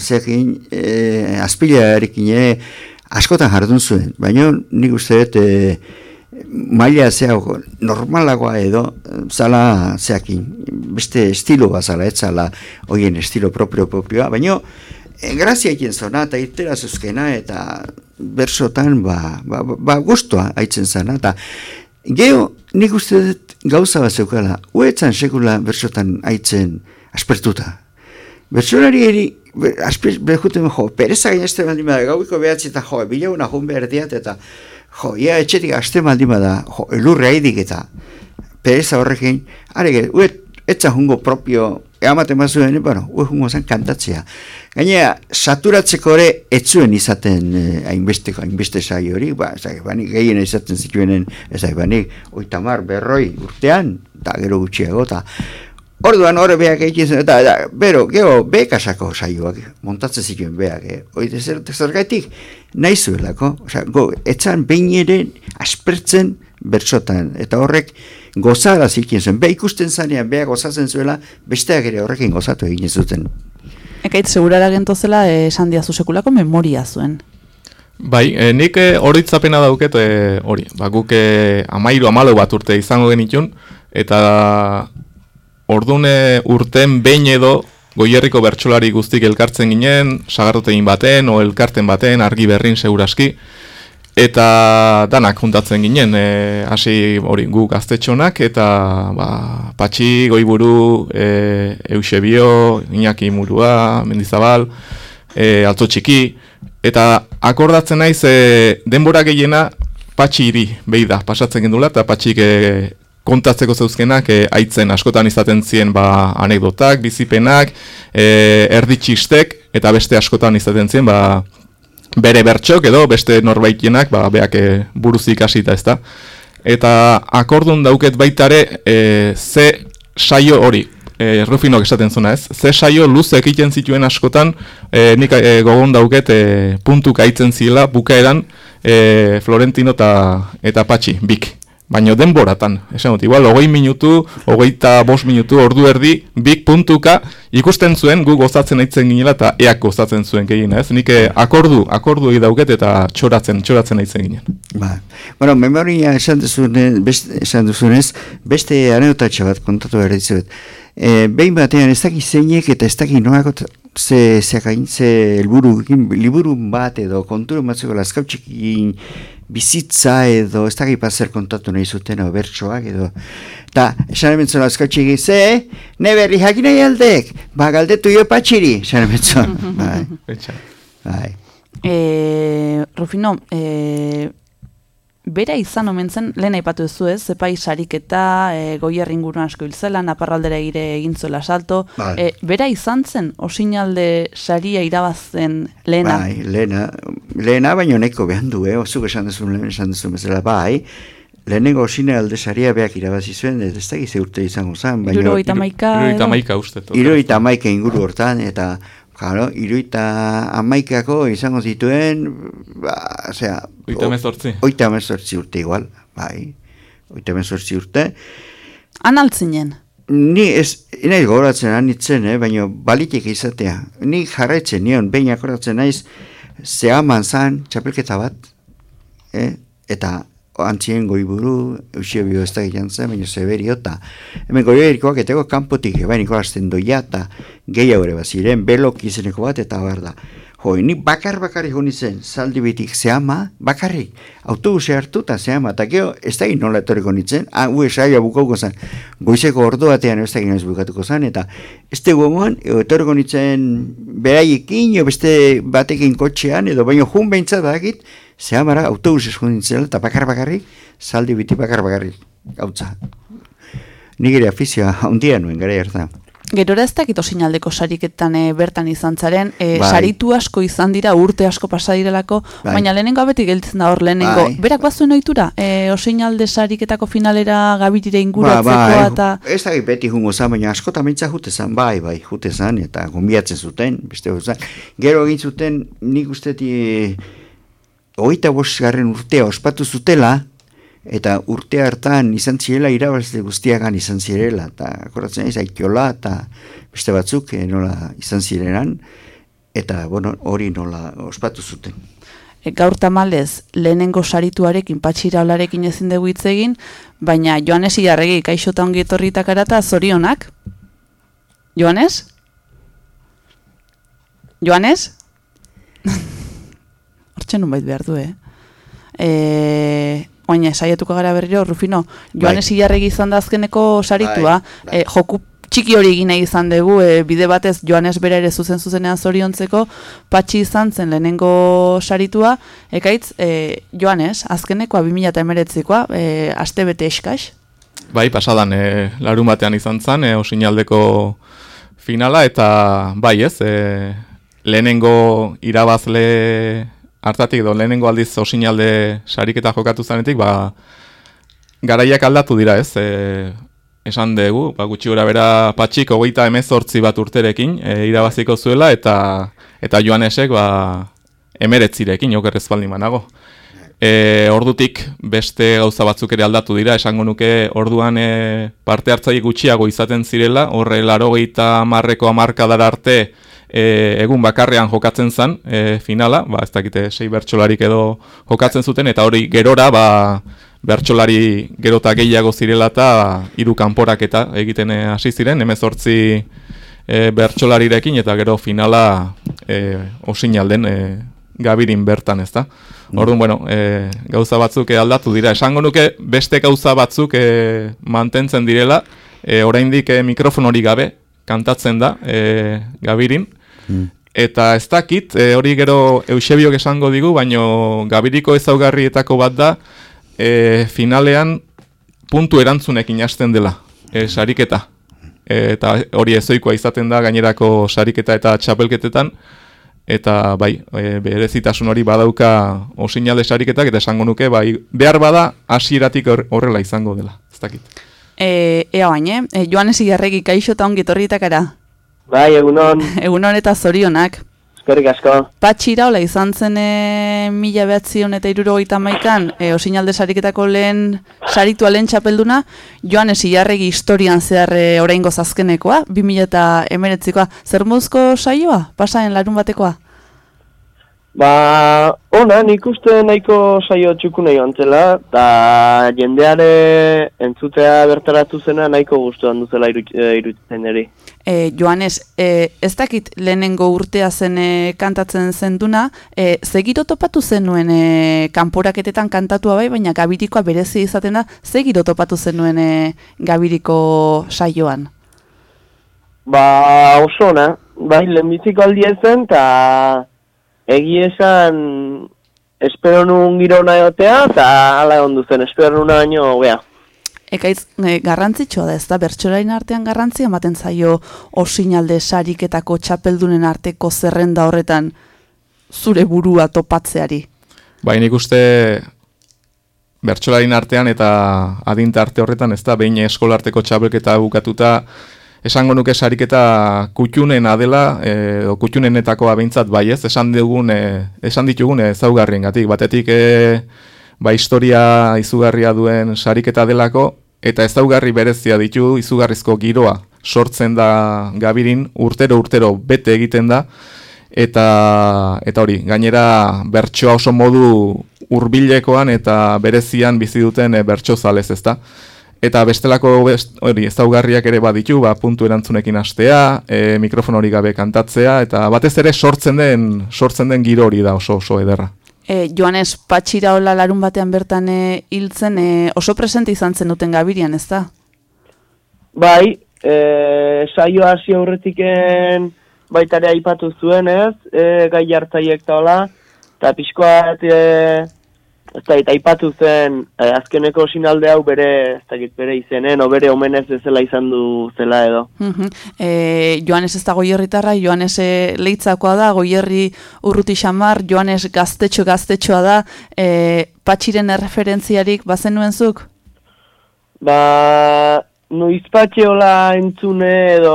zekin, e, azpilarekin askotan jardun zuen, baina nik uste dut, e, maila zeago, normalagoa edo, zala zeakin, beste estilo bat zala, ez zala, hoien estilo propio propioa, baina e, grazia egin zona, eta irtera zuzkena, eta bersotan, ba, ba, ba, guztua haitzen zana, eta geho, nik uste dut gauza bat zeukala, uetzan sekula bersotan haitzen aspertuta. Bertsolari eri, asper, behuten, jo, pereza gainazte baldin bada, gauiko behatzi eta jo, bilauna jun behar diat, eta jo, ia etxetik aste baldin bada, jo, elurre haidik eta pereza horrekin, arege, uet, etza jungo propio, eamaten bazuen, bueno, uet jungo zen kantatzea. Gainera, saturatzeko ere, etzuen izaten eh, hainbeste sai hori, ba, ezak, banik gehien izaten zituenen, ezak, banik, oitamar, berroi urtean, eta gero gutxiago, eta Orduan horre beak egiten zen, eta, eta bero, geho, bekasako saioak montatzen zituen beak, eh? Oite zer, zergaitik nahi zuelako, osea, go, etzan behin ere aspertzen bertsotan, eta horrek gozara zikin zen, be ikusten zanean, beha gozatzen zuela, besteak ere horrekin gozatu egin zuten.
Ekaitz, segurara gentozela eh, esan diazu sekulako memoria zuen.
Bai, e, nik e, horitzapena dauket e, hori, ba, guk e, amairu amalo bat urte izango genitun, eta ordune urten behin edo goierriko bertsolari guztik elkartzen ginen, sagarrotegin baten, o elkarten baten, argi berrin seguraski, eta danak juntatzen ginen, e, hasi hori gu gaztetxonak, eta ba, Patxi, Goiburu, e, Eusebio, Iñaki Murua, Mendizabal, e, Alto Txiki, eta akordatzen naiz e, denbora gehiena Patxiri behi da, pasatzen gendula, eta Patxik e, kontatzeko zeuzkenak e, aitzen askotan izaten zien ba, anekdotak, bizipenak, e, erditxistek, eta beste askotan izaten zien ba, bere bertxok edo beste norbaitienak ba, beak e, buruz ikasita ez da. Eta akordun dauket baitare e, ze saio hori, e, Rufinok esaten zuna ez, ze saio luze egiten zituen askotan, e, nik e, gogon dauket e, puntuk aitzen zila bukaeran e, Florentino eta, eta Patxi, bik. Baina denboratan, esan dut, igual, hogei minutu, hogeita bost minutu, ordu erdi, bik puntuka, ikusten zuen gu gozatzen aitzen ginela eta eak gozatzen zuen gehiena, ez? Nik eh, akordu, akordu dauket eta txoratzen, txoratzen aitzen ginen.
Ba. Bueno, memoria esan duzunez, beste, esan duzunez, beste aneotatxe bat kontatu behar dizuet. E, behin batean ez dakit zeinek eta ez dakit noako t- ze, zeakain, ze helburu, liburu bat edo konturu batzeko laskautxekin bizitza edo ez dakit pazer kontatu nahi zuten edo bertsoak edo eta esan ementzun laskautxekin, ze, ne berri jakin nahi aldek, ba galdetu jo patxiri, esan ementzun, bai, bai.
E, Rufino, e, bera izan omen zen, lehen aipatu duzu ez, zepai sariketa, e, goier ingurun asko hil zela, naparraldera egire egin zuela salto.
Bai.
E, bera izan zen, osinalde saria irabazten lehena.
Bai, lehena, lehena baino neko behan du, eh? Ozuk esan duzun, lehen esan duzun bezala, bai, lehenengo osine alde saria beak irabazi zuen, ez ez dakiz urte izango zen, baina...
Hirurogeita hamaika
Iruita
edo?
maika uste. tot.
Iruita amaika inguru hortan, eta, claro, iruita amaikako izango zituen, ba, osea...
Oita mezortzi.
Oita mezortzi urte igual, bai, oita mezortzi urte.
Han altzinen.
Ni ez, naiz gogoratzen anitzen, eh, baina balitik izatea. Ni jarraitzen nion, behin akordatzen naiz, zehaman zan txapelketa bat, eh, eta antzien goiburu, Eusebio ez da gian zen, baina Severio, eta hemen goierikoak eteko kanpotik, bai niko hasten doia, eta gehiago ere baziren, belok izeneko bat, eta bar da. Jo, ni bakar bakarrik honi zen, zaldi bitik zehama, bakarrik, autobuse hartu eta zehama, eta geho, ez da nola etorriko nintzen, ah, ue saia bukauko zen, goizeko ordu batean ez da noiz bukatuko zen, eta ez da gogoan, etorriko nintzen beraiekin, beste batekin kotxean, edo baino jun behintzat badakit, zehamara autobusez joan nintzen, eta bakar bakarrik, zaldi biti bakar bakarrik, gautza. Nik ere afizioa handia nuen gara hartan.
Gerora ez dakit osinaldeko sariketan e, bertan izan zaren, e,
Bai.
saritu asko izan dira, urte asko pasa direlako,
Bai.
baina lehenengo beti gelditzen da hor lehenengo.
Bai.
Berak bazuen ohitura, e, osinalde sariketako finalera gabirire
Ba,
inguratzekoa
bai,
eta...
ez da beti jungo zan, baina askota mentza jute zan, bai, bai, jute eta gombiatzen zuten, beste zan. Gero egin zuten, nik usteti, hogeita bosgarren urtea ospatu zutela, eta urte hartan izan zirela irabazle guztiagan izan zirela, eta akoratzen ez, aikiola, eta beste batzuk eh, nola izan zirenan, eta bueno, hori nola ospatu zuten.
E, gaur tamalez, lehenengo sarituarekin, patxira olarekin ezin dugu hitz egin, baina Joanes Ilarregi, kaixo eta ongi etorritak arata, zorionak? Joanes? Joanes? Hortxe nun bait behar du, eh? E, Oina, saiatuko gara berriro, Rufino, Joanes
Bai.
Ilarregi izan da azkeneko saritua,
Bai, bai.
e, joku txiki hori egin nahi izan dugu, e, bide batez Joanes bera ere zuzen zuzenean zoriontzeko, patxi izan zen lehenengo saritua, ekaitz, e, Joanes, azkenekoa 2008koa, e, aste bete eskax,
Bai, pasadan, e, larun batean izan zen, e, osinaldeko finala, eta bai ez, e, lehenengo irabazle hartatik, edo lehenengo aldiz osinalde sariketa jokatu zanetik, ba, garaiak aldatu dira ez, e, esan dugu, ba, gutxi gora bera patxik hogeita emezortzi bat urterekin e, irabaziko zuela, eta eta Joanesek ba, emeretzirekin, okerrez baldin banago. E, ordutik beste gauza batzuk ere aldatu dira, esango nuke orduan e, parte hartzaile gutxiago izaten zirela, horre larogeita marreko amarkadara arte e, egun bakarrean jokatzen zen e, finala, ba, ez dakite sei bertsolarik edo jokatzen zuten, eta hori gerora ba, bertsolari gerota gehiago zirela eta hiru kanporaketa egiten e, hasi ziren, hemezortzi e, bertsolarirekin eta gero finala e, osinalden e, gabirin bertan, ezta? Orduan, bueno, e, gauza batzuk e, aldatu dira. Esango nuke beste gauza batzuk e, mantentzen direla, e, oraindik e, mikrofon hori gabe kantatzen da e, gabirin. Eta ez dakit, e, hori gero Eusebiok esango digu, baino gabiriko ezaugarrietako bat da, e, finalean puntu erantzunekin hasten dela, e, sariketa. E, eta hori ezoikoa izaten da gainerako sariketa eta txapelketetan, eta bai, e, berezitasun hori badauka osinalde sariketak, eta esango nuke, bai, behar bada hasieratik hor- horrela izango dela, ez dakit.
e, ea bain, eh? E, Joanes Ilarregi, kaixo eta ongi etorritak ara,
Bai, egunon,
egun eta zorionak.
eskerrik asko.
Patxira, hola, izan zen e, mila behatzion eta irurogeita maikan, e, osinalde sariketako lehen saritua lehen txapelduna, joan esiarregi historian zehar e, oraingo zazkenekoa, 2000 eta emeretzikoa. Zer mozko saioa, pasaen larun batekoa?
Ba, ona, nik uste nahiko saio txukune joan zela, eta jendeare entzutea bertaratu zena nahiko gustuan duzela iru- eh, eri.
E, Joanes, e, ez dakit lehenengo urtea zen e, kantatzen zenduna, e, zegiro topatu zenuen e, kanporaketetan kantatua bai, baina gabirikoa berezi izaten da, zegiro topatu zenuen e, gabiriko saioan.
Ba, oso ona, bai, lehenbiziko aldia zen, eta egi esan espero nun giro egotea, eta ala egon duzen, espero nuna baino, gea.
Ekaitz, e, garrantzitsua da, ez da, bertxorain artean garrantzi ematen zaio osinalde sariketako txapeldunen arteko zerrenda horretan zure burua topatzeari.
Bai, nik uste bertsolarin artean eta adinte arte horretan, ez da, behin eskolarteko txabelketa bukatuta, esango nuke sariketa kutxunen adela, e, kutxunenetakoa behintzat bai ez, esan, dugun, e, esan ditugun ezaugarrien gatik, batetik e, ba, historia izugarria duen sariketa delako, eta ezaugarri berezia ditu izugarrizko giroa. Sortzen da gabirin, urtero urtero bete egiten da, eta eta hori, gainera bertsoa oso modu hurbilekoan eta berezian bizi duten e, bertso zalez, ezta? Eta bestelako best, hori, ezaugarriak ere baditu, ba, puntu erantzunekin hastea, e, mikrofon hori gabe kantatzea, eta batez ere sortzen den, sortzen den giro hori da oso oso ederra.
E, Joanes, patxira hola larun batean bertan e, hiltzen e, oso presente izan zen duten gabirian, ez da?
Bai, e, saio hasi aurretiken baitare aipatu zuen ez, e, gai hartzaiek eta hola, eta pixkoat, e, ez da, eta aipatu zen e, azkeneko sinalde hau bere, ez dakit bere izenen, o bere omenez bezala izan du zela edo.
Mhm. E, Joanes ez da goierritarra, Joanes e, leitzakoa da, goierri urruti xamar, Joanes gaztetxo gaztetxoa da, e, patxiren erreferentziarik bazen nuen zuk?
Ba, noizpatxe hola entzune edo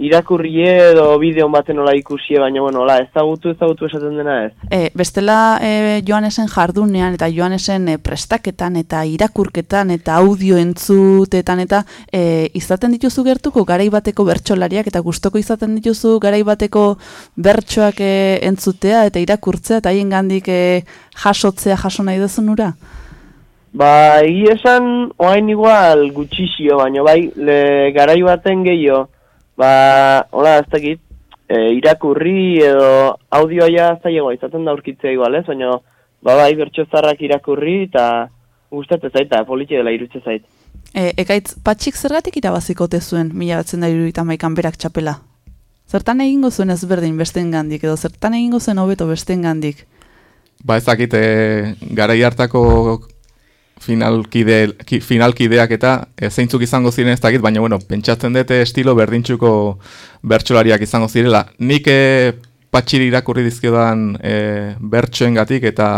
irakurri edo bideo baten hola ikusi, baina bueno, hola, ezagutu ezagutu esaten dena ez.
E, bestela e, Joanesen jardunean eta Joanesen e, prestaketan eta irakurketan eta audio entzutetan eta e, izaten dituzu gertuko garai bateko bertsolariak eta gustoko izaten dituzu garai bateko bertsoak e, entzutea eta irakurtzea eta haien gandik e, jasotzea jaso nahi duzun ura?
Ba, egi esan, oain igual gutxixio, baina bai, le, garai baten gehiago, ba, hola, ez dakit, e, irakurri edo audioa ja zailegoa izaten da aurkitzea igual, ez? Baina, ba, bai, bertso zarrak irakurri eta gustatzen zait, eta politxe dela irutze zait.
E, ekaitz, patxik zergatik irabaziko te zuen mila batzen da iruditan maikan berak txapela? Zertan egingo zuen ezberdin besten gandik, edo zertan egingo zuen hobeto besten gandik?
Ba ez dakit, e, garai hartako finalkide, ki, finalkideak eta e, zeintzuk izango ziren ez dakit, baina bueno, pentsatzen dute estilo berdintxuko bertsolariak izango zirela. Nik e, patxiri irakurri dizkiodan e, bertsoengatik eta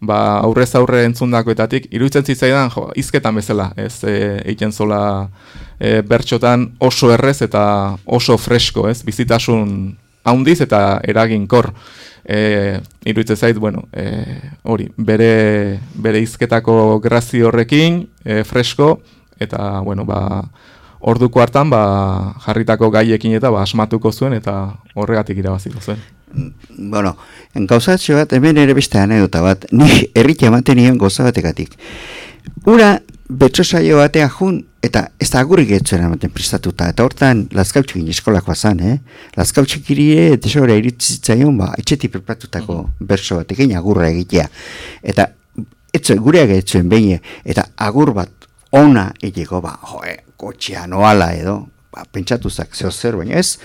ba, aurrez aurre entzundakoetatik, iruditzen zitzaidan jo, izketan bezala, ez egiten zola e, bertxotan oso errez eta oso fresko, ez, bizitasun haundiz eta eraginkor. E, iruditzen zait, bueno, e, hori, bere, bere izketako grazi horrekin, e, fresko, eta, bueno, ba, orduko hartan, ba, jarritako gaiekin eta, ba, asmatuko zuen, eta horregatik irabaziko zuen.
Bueno, gauzatxo bat, hemen ere beste anedota bat, ni erritia ematen nion goza batekatik. Ura, betxo saio batean jun, eta ez da agurrik etzuen ematen prestatuta, eta hortan Lazkautxekin eskolakoa zan, eh? Lazkautxek ire, tesora iritsitzaion, ba, etxetik prepatutako berso batekin agurra egitea. Eta, etzuen, gureak etzuen behin, eta agur bat ona egiko, ba, joe, kotxea noala edo, ba, pentsatu zak zeo zer, baina ez,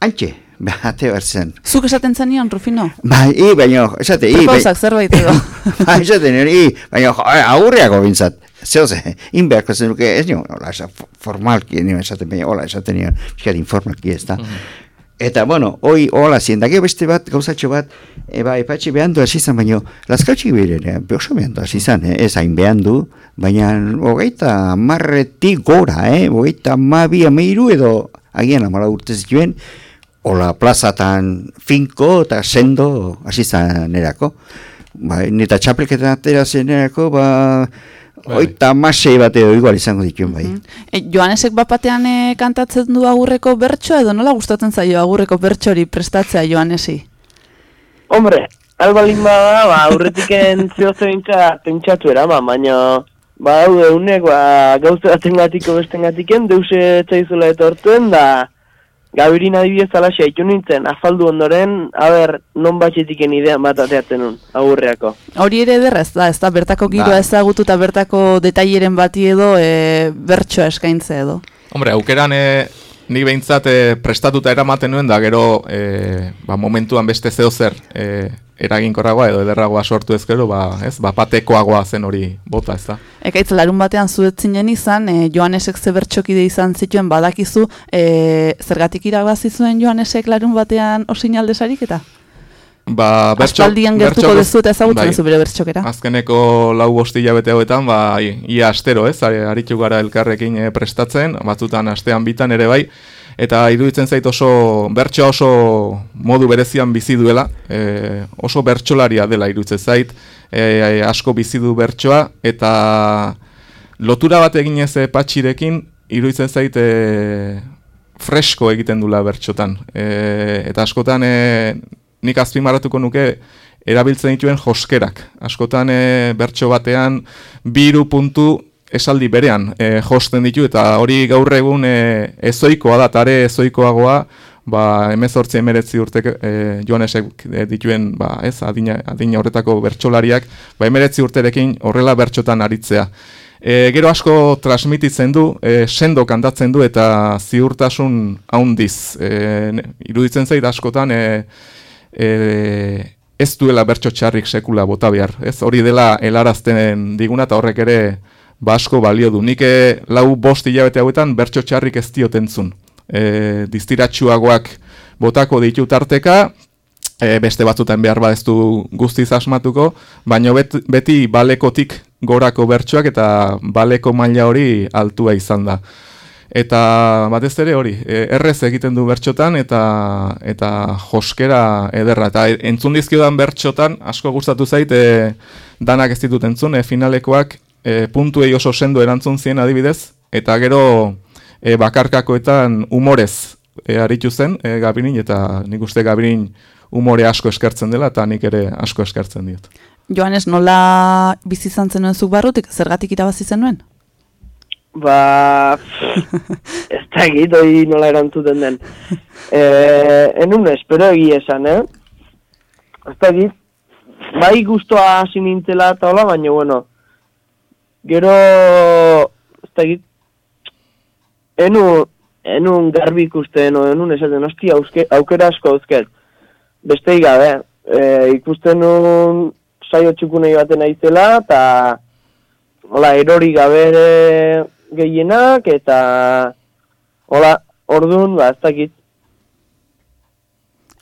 antxe, bate bertzen.
Zuk esaten zenion, Rufino?
Bai, i, baina, esate, i, bai,
Propauzak zerbait edo.
bai, esaten, i, baina, jo, agurriako bintzat, zeo ze, inbeharko zenuke, ez nio, hola, esa, formalki, nio esaten, baina, hola, esaten nio, pixkat informalki ez da. Eta, bueno, hoi, hola, zien, dake beste bat, gauzatxo bat, e, ba, epatxe behandu hasi izan, baina, laskautxik behirere, oso behandu hasi izan, ez hain behandu, baina, hogeita marretik gora, eh? hogeita ma bi ameiru edo, agian amala urte zituen, Ola plazatan finko eta sendo hasi zanerako. Ba, eta txapelketan atera zenerako, ba,
Bai.
Oita masei bat edo igual izango dituen bai.
E, Joanesek bapatean e, kantatzen du agurreko bertsoa edo nola gustatzen zaio agurreko bertsori prestatzea Joanesi?
Hombre, albalin bada, ba, aurretiken zehozeintza pentsatu eraman, baina ba, daude unek, ba, gauze baten gatiko besten gatiken, deuse etzaizula etortuen, da, Gabirin adibidez alaxe, haitu nintzen, afaldu ondoren, haber, non batxetiken idean bat ateatzen nun, agurreako.
Hori ere ederra ez da, ez da bertako giroa
Ba.
ezagutu eta bertako detaileren bati edo e, bertsoa eskaintze edo.
Hombre, aukeran e, nik behintzat e, prestatuta eramaten nuen da gero e, ba, momentuan beste zeo zer e, eraginkorragoa edo ederragoa sortu ez gero, ba, ez, ba, patekoagoa zen hori bota ez da.
Ekaitz larun batean zuetzinen izan, e, Joanesek ze bertxokide izan zituen badakizu, e, zergatik irabazi zuen Joanesek larun batean osinaldesarik eta?
Ba, bertso,
Aspaldian gertuko dezu eta ezagutzen
bai.
duzu bere bertxokera.
Azkeneko lau bosti hilabete hauetan, ba, ia astero, ez, ari- aritu gara elkarrekin eh, prestatzen, batzutan astean bitan ere bai, eta iruditzen zait oso, bertsoa oso modu berezian bizi duela, e, oso bertsolaria dela iruditzen zait, e, asko bizi du bertsoa, eta lotura bat eginez e, patxirekin, iruditzen zait e, fresko egiten dula bertxotan. E, eta askotan e, nik azpimarratuko nuke erabiltzen dituen joskerak. Askotan e, bertso batean biru puntu esaldi berean e, josten ditu eta hori gaur egun e, ezoikoa da, tare ezoikoagoa, ba, emezortzi emeretzi urte e, joanesek e, dituen ba, ez, adina, adina horretako bertsolariak, ba, emeretzi urterekin horrela bertxotan aritzea. E, gero asko transmititzen du, e, sendo kantatzen du eta ziurtasun haundiz. E, iruditzen zait askotan e, e, ez duela bertso txarrik sekula bota behar. Ez hori dela helarazten diguna eta horrek ere ba asko balio du. Nik e, lau bost hilabete hauetan bertso txarrik ez diotentzun. E, distiratsuagoak botako ditu tarteka, e, beste batzutan behar ba ez du guztiz asmatuko, baina bet, beti balekotik gorako bertsoak eta baleko maila hori altua izan da. Eta batez ere hori, e, errez egiten du bertxotan eta eta joskera ederra. Eta entzun dizkiodan bertxotan, asko gustatu zait, e, danak ez ditut entzun, e, finalekoak e, puntuei oso sendo erantzun zien adibidez, eta gero e, bakarkakoetan umorez e, aritu zen e, Gabirin, eta nik uste Gabirin umore asko eskertzen dela, eta nik ere asko eskertzen diot.
Joanes, nola bizi izan zenuen zuk barrutik, zergatik irabazi zenuen?
Ba, ez da egit, hori nola erantzuten den. E, enun espero egia esan, eh? Ez da egit, bai guztua hasi nintzela eta hola, baina bueno, gero, ez da egit, enu, enun garbi ikusten, o enun esaten, auske, aukera asko eusket. Beste gabe, e, ikusten nun saio txukunei baten aizela, eta hola, erori gabe gehienak, eta hola, orduan, ba, ez dakit,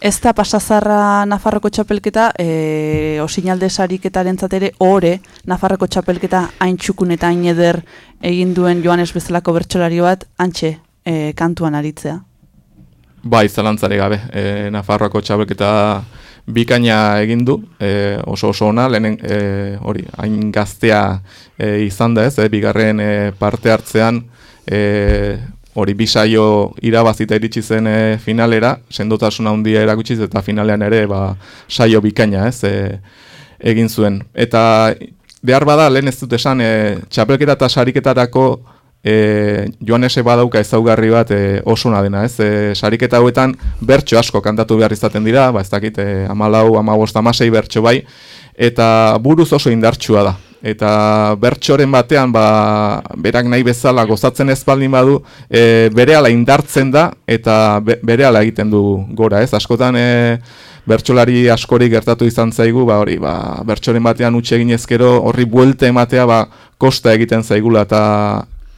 Ez da pasazarra Nafarroko txapelketa, e, osinalde sariketaren ere ore, Nafarroko txapelketa hain txukun eta hain eder egin duen Joanes bezalako bertsolari bat, antxe e, kantuan aritzea.
Bai, zalantzare gabe, e, Nafarroako txabelketa bikaina egin du, e, oso oso ona, lehenen e, hori, hain gaztea e, izan da ez, e, bigarren e, parte hartzean, e, hori bisaio irabazita iritsi zen e, finalera, sendotasuna handia erakutsiz eta finalean ere ba, saio bikaina ez, e, egin zuen. Eta behar bada, lehen ez dut esan, e, txapelketa eta sariketarako e, Joanese badauka ezaugarri bat e, osuna dena, ez? E, sariketa hauetan bertso asko kantatu behar izaten dira, ba ez dakit, e, amalau, amabost, amasei bertso bai, eta buruz oso indartsua da. Eta bertsoren batean, ba, berak nahi bezala gozatzen ez baldin badu, e, berehala indartzen da, eta be, berehala egiten du gora, ez? Askotan, e, bertsolari askori gertatu izan zaigu, ba hori, ba, bertsoren batean utxe egin ezkero, horri buelte ematea, ba, kosta egiten zaigula, eta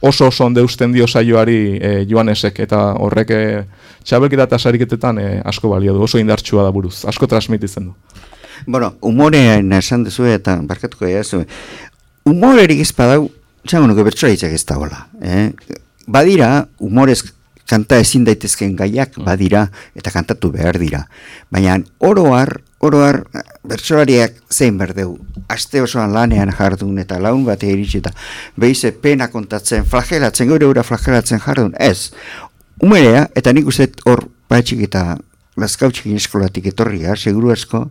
oso oso onde usten dio saioari e, Joanesek, eta horrek e, txabelketa eta sariketetan e, asko balio du, oso indartsua da buruz, asko transmititzen du.
Bueno, humorean esan duzu eta barkatuko egizu. Humorerik ez badau, txango nuke bertsoa hitzak ez dagoela. Eh? Badira, humorez kanta ezin daitezken gaiak badira eta kantatu behar dira. Baina oroar, oroar bertsolariak zein berdeu, aste osoan lanean jardun eta laun bat iritsi eta behize pena kontatzen, flagelatzen, gure ura flagelatzen jardun, ez. Umerea, eta nik uste hor patxik eta lazkautxikin eskolatik etorria, seguru asko,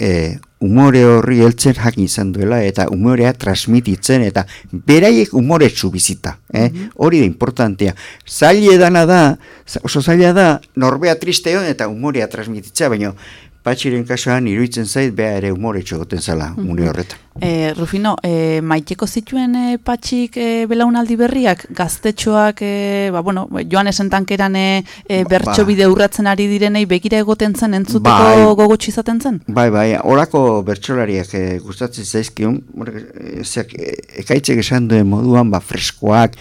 e, umore horri heltzen jakin izan duela eta umorea transmititzen eta beraiek umoretsu bizita. Eh? Hori da importantea. Zaila edana da, oso zaila da, norbea tristeon eta umorea transmititzea, baina patxiren kasuan iruditzen zait beha ere umoretsu goten zala, une horretan.
E, Rufino, e, maiteko zituen e, patxik e, belaunaldi berriak, gaztetxoak, e, ba, bueno, joan esen tankeran e, e, bertso
Ba.
bide urratzen ari direnei begira egoten zen, entzuteko
Bai.
gogotsu izaten zen?
Bai, bai, orako bertsolariak e, gustatzen zaizkion, e, zeak, ekaitzek esan duen moduan, ba, freskoak,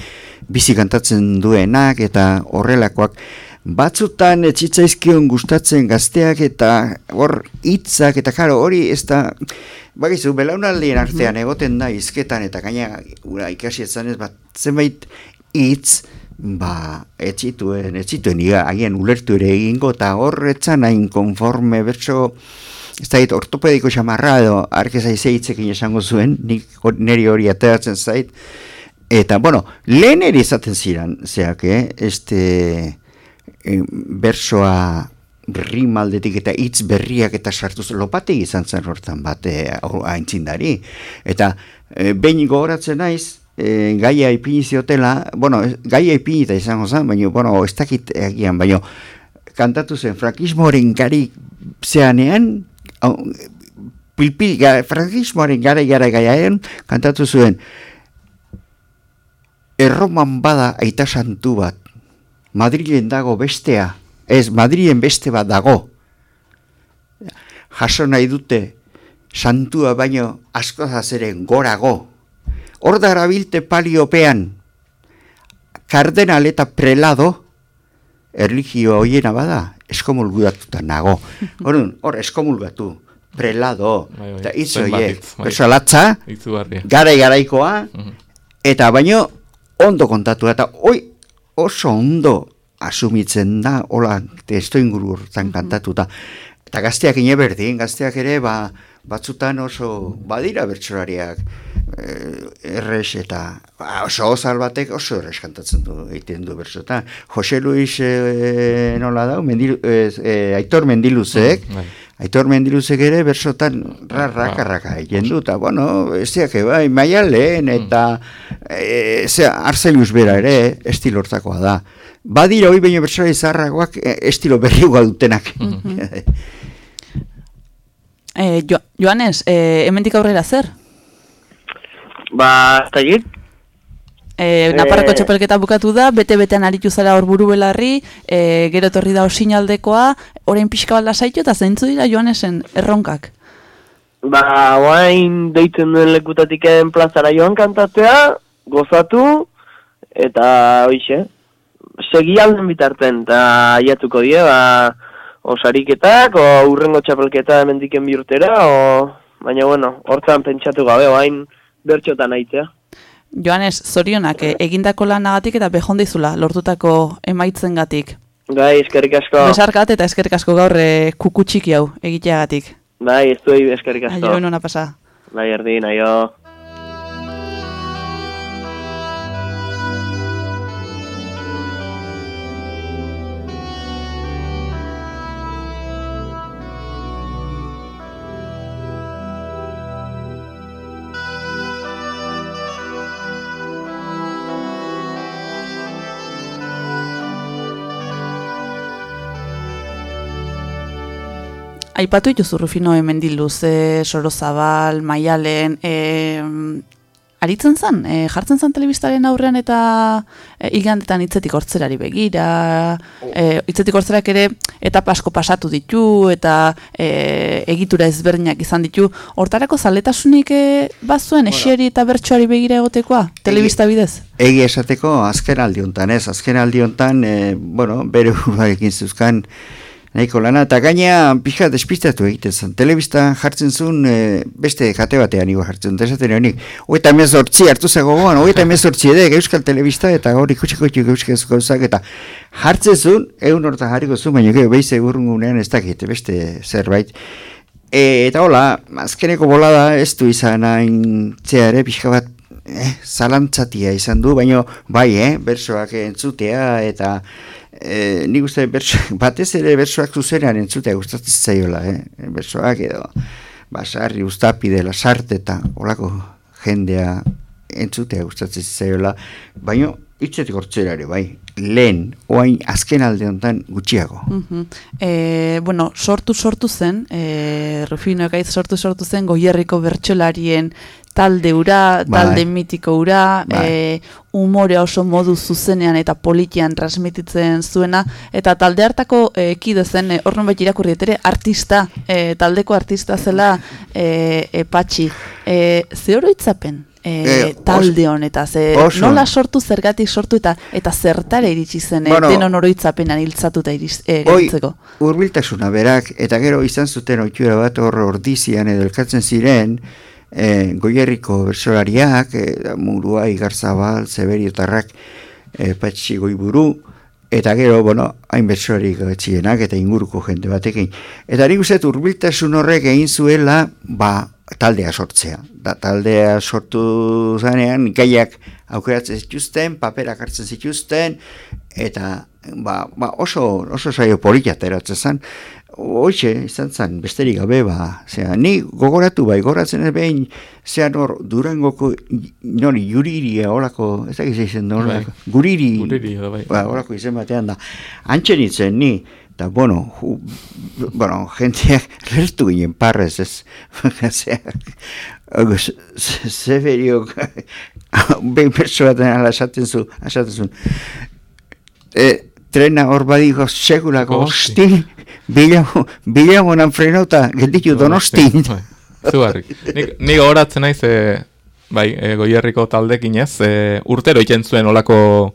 bizi kantatzen duenak eta horrelakoak, batzutan etxitzaizkion gustatzen gazteak eta hor hitzak eta karo hori ez da bakizu belaunaldien artean egoten da hizketan eta gaina ura ikasi ez bat zenbait hitz ba etxituen etxituen iga haien ulertu ere egingo eta horretzan hain konforme bertso ez da ortopediko xamarra edo arkeza hitzekin esango zuen nik hor- neri hori ateratzen zait Eta, bueno, lehen ere izaten ziren, zeak, eh? este, eh, bersoa rimaldetik eta hitz berriak eta sartu zen, lopategi izan zen hortan bat hau- aintzindari. Eta, eh, behin gogoratzen naiz, eh, gaia ipini ziotela, bueno, gaia ipini eta izango zen, baina, bueno, ez dakit egian, baina, kantatu zen, frankismoaren gari zeanean, pilpil, ga, frankismoaren gara gara gaiaen, kantatu zuen, erroman bada aita santu bat, Madrilen dago bestea, ez Madrilen beste bat dago. Jaso nahi dute santua baino asko zeren gorago. Hor darabilte paliopean, kardenal eta prelado, erligio hoiena bada, eskomulgatuta nago. Horun, hor eskomulgatu, prelado,
Bai, bai,
eta hitz,
bai.
persoalatza,
Izugarria.
garai garaikoa,
Mhm.
eta baino ondo kontatu eta oi oso ondo asumitzen da hola testo inguru hortan kantatuta. Eta gazteak ine berdin gazteak ere ba batzutan oso badira bertsolariak eh, erres eta ba, oso ozal batek oso erres kantatzen du egiten du bertsotan. Jose Luis eh, nola da Mendilu, eh, eh, Aitor Mendiluzek
Bai.
Aitor Mendiluzek ere bersotan rarraka raka egin du, eta bueno, ez bai, maialen eta e, zera, Arzelius bera ere estilo hortakoa da. Badira hoi baino bersolari zaharragoak e, estilo berriuga dutenak.
E, jo, Joanes, e, hemendik aurrera zer?
Ba, ez dakit,
E, Naparrako
Eh.
txapelketa bukatu da, bete-betean aritu zara hor buru belarri, e, gero etorri da osinaldekoa, orain pixka bat lasaitu eta zeintzu dira Joanesen erronkak.
ba, oain deitzen duen lekutatiken plazara joan kantatzea, gozatu, eta hoixe, segi alden bitarten, eta aiatuko die, ba, osariketak, o urrengo txapelketa hemendiken bi urtera, o, baina bueno, hortzan pentsatu gabe, oain bertxotan aitzea.
Joanes, zorionak, e, egindako lanagatik eta behondizula lortutako emaitzengatik.
Bai, eskerrik asko.
Besarkat eta eskerrik asko gaur e, kuku txiki hau egiteagatik.
Bai, ez duei eskerrik asko.
Aio, nona pasa.
Bai, erdin, aio.
Aipatu dituzu Rufino Mendiluz, e, Sorozabal, Maialen, e, aritzen zen, e, jartzen zen telebistaren aurrean eta e, igandetan hitzetik hortzerari begira, e, hitzetik hortzerak ere etapa asko pasatu ditu eta e, egitura ezberdinak izan ditu. Hortarako zaletasunik e, bazuen esieri eta bertsoari begira egotekoa, telebista bidez?
Egi esateko azken aldi hontan, ez? Azken aldi hontan, e, bueno, bere buruarekin zuzkan nahiko lana, eta gaina pixka despistatu egiten zen. Telebista jartzen zuen e, beste jate batean igo jartzen dut, esaten honik, oita mezortzi hartu zago goan, oita mezortzi euskal telebista, eta hori kutsiko txuk euskal gauzak, eta jartzen zuen, egun horta jarriko zuen, baina gero behize gurrungunean ez dakit, beste zerbait. E, eta hola, azkeneko bolada ez du izan hain txeare pixka bat eh, zalantzatia izan du, baina bai, eh, bersoak entzutea eta eh, nik uste berso, batez ere bersoak zuzenean entzutea gustatzen zaiola, eh, bersoak edo basarri ustapide lasarte eta olako jendea entzutea gustatzen zaiola, baina hitzetik hortzerare, bai, lehen, oain azken alde honetan gutxiago.
Mhm. E, bueno, sortu sortu zen, e, Rufino ekaiz sortu sortu zen goierriko bertsolarien talde ura,
Bai.
talde mitiko ura,
Bai.
e, umore oso modu zuzenean eta politian transmititzen zuena, eta talde hartako e, kide zen, e, hor nonbait irakurri dut ere, artista, e, taldeko artista zela e, e, patxi. E, ze oroitzapen? E,
Eh, os-
talde honetaz, e,
oso.
nola sortu zergatik sortu eta eta zertara iritsi zen e,
Bueno,
denon oroitzapenan hiltzatuta iriz, e,
urbiltasuna berak, eta gero izan zuten oitura bat hor ordizian edo elkatzen ziren, e, goierriko bersolariak, e, murua, igarzabal, zeberiotarrak, e, patxi goiburu, eta gero, bueno, hain bersorik etxienak eta inguruko jende batekin. Eta nik uste urbiltasun horrek egin zuela, ba, taldea sortzea. Da, taldea sortu zanean, gaiak aukeratzen zituzten, paperak hartzen zituzten, eta ba, ba oso, oso saio polita ateratzen zen. Hoxe, izan zen, besterik gabe, ba, zera, ni gogoratu bai, gogoratzen ez behin, zean hor, durangoko, nori, juriria, olako, ez da gizien da,
Bai.
guriri,
Guriri edo bai.
ba, olako izen batean da, antxen itzen, ni, eta, bueno, ju, bueno, jenteak lertu ginen parrez, ez, zera, zeberiok, behin perso baten ala esaten zu, esaten zu, e, trena hor badiko segulako
Hosti.
Hosti, bilago, bilagonan frenauta, gelditu donosti.
Bai, Zugarrik. Nik, nik horatzen naiz, e, bai, e, goierriko taldekin ez, e, urtero iten zuen olako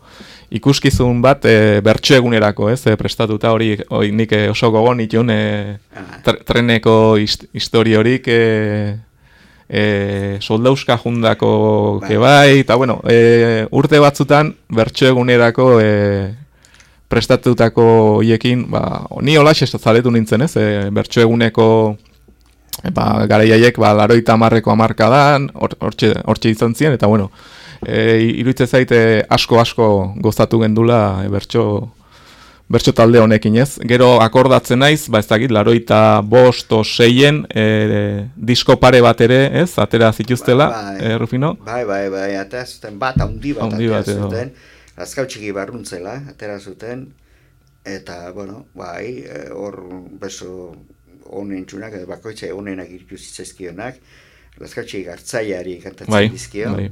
ikuskizun bat e, bertso egunerako, ez, e, prestatuta hori, hori nik e, oso gogon itun e, tre- treneko hist, historiorik e, e, soldauska jundako
Bai.
ke bai, eta bueno, e, urte batzutan bertso egunerako e, prestatutako hoiekin, ba, ni holaxe zaletu nintzen, ez, e, bertso eguneko ba, garaiaiek ba, laroita amarreko amarkadan, hor- hortxe hortxe izan ziren, eta bueno, e, iruditzen zaite asko asko gozatu gendula e, bertso, bertso talde honekin ez. Gero akordatzen naiz, ba ez dakit, laroita bost o seien e, disko pare bat ere, ez, atera zituztela,
Bai.
e, Rufino?
Bai, bai, bai, atera zuten bat, haundi bat
Haundi
atera
bat edo.
zuten, azkau txiki barruntzela, atera zuten, eta, bueno, bai, eh, hor beso honen txunak, edo bakoitza honenak irtu zitzaizkionak, lazkau txiki gartzaiari kantatzen
Bai,
dizkio,
bai.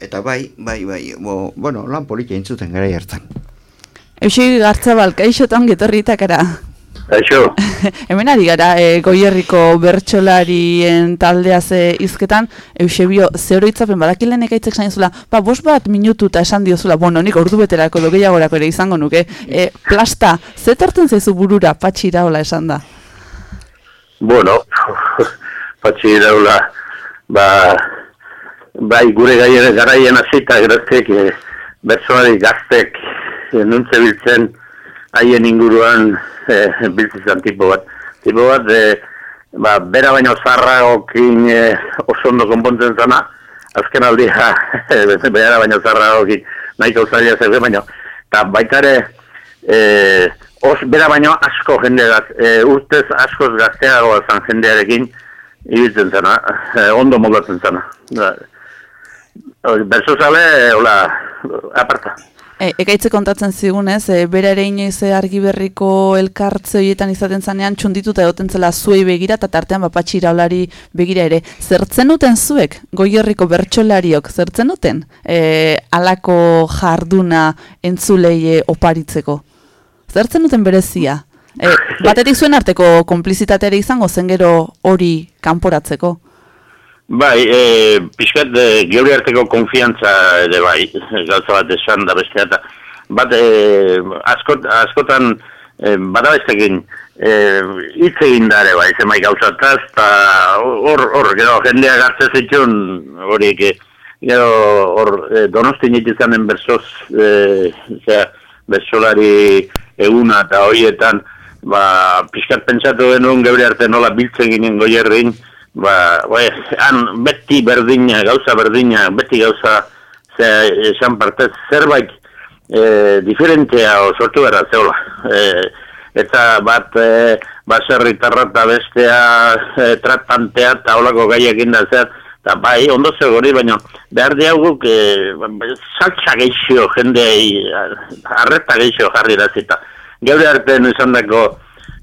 eta bai, bai, bai, bo, bueno, lan politia intzuten gara hartan.
Eusi Gartzabal, kaixotan getorritakara.
Aixo,
Hemen ari gara, e, goierriko bertsolarien taldea ze izketan, Eusebio, ze oroitzapen badakilen ekaitzek zain zula, ba, bos bat minutu eta esan diozula, bueno, nik ordu beterako edo gehiagorako ere izango nuke, e, plasta, ze torten zaizu burura, patxira hola esan da?
bueno, patxi daula, ba, bai gure gaien garaien hasita graztek, e, bersoari gaztek, e, nuntze biltzen, haien inguruan e, biltzizan tipo bat. Tipo bat, e, ba, bera baino zarragokin e, oso ondo konpontzen zana, azken aldia, bera baino zarragokin nahiko zaila zer baino, eta baita ere, e, os, bera baino asko jende e, urtez askoz gazteagoa zan jendearekin, ibiltzen zana, e, ondo moldatzen zana. Hori, Berso zale, hola, aparta.
E, ekaitze kontatzen zigunez, e, bera ere inoiz e, argi berriko elkartze horietan izaten zanean txundituta egoten zela zuei begira eta tartean bapatxi iraulari begira ere. Zertzen uten zuek, goierriko bertsolariok, zertzen uten e, alako jarduna entzulei e, oparitzeko? Zertzen duten berezia? E, batetik zuen arteko konplizitatea izango zen gero hori kanporatzeko.
Bai, e, pixkat e, geure arteko konfiantza ere bai, gauza bat esan da bestea eta bat e, askot, askotan e, bada bestekin e, egin dare bai, zemai gauzataz, eta hor, hor, gero, jendea gartze zituen, horiek, gero, hor, e, donosti nitizanen bersoz, e, zera, bersolari eguna eta horietan, ba, pixkat pentsatu denuen geure arte nola biltzen ginen goierrin, ba, ba, han beti berdina, gauza berdina, beti gauza, ze, esan partez, zerbait e, diferentea o sortu gara zeola. E, eta bat, e, baserri tarrata bestea, e, tratantea, eta holako gaiak inda zer, eta bai, ondo zegori, baina behar diaguk, e, saltsa geixio, jendei, arreta geixio jarri razita. Geure artean esan dako,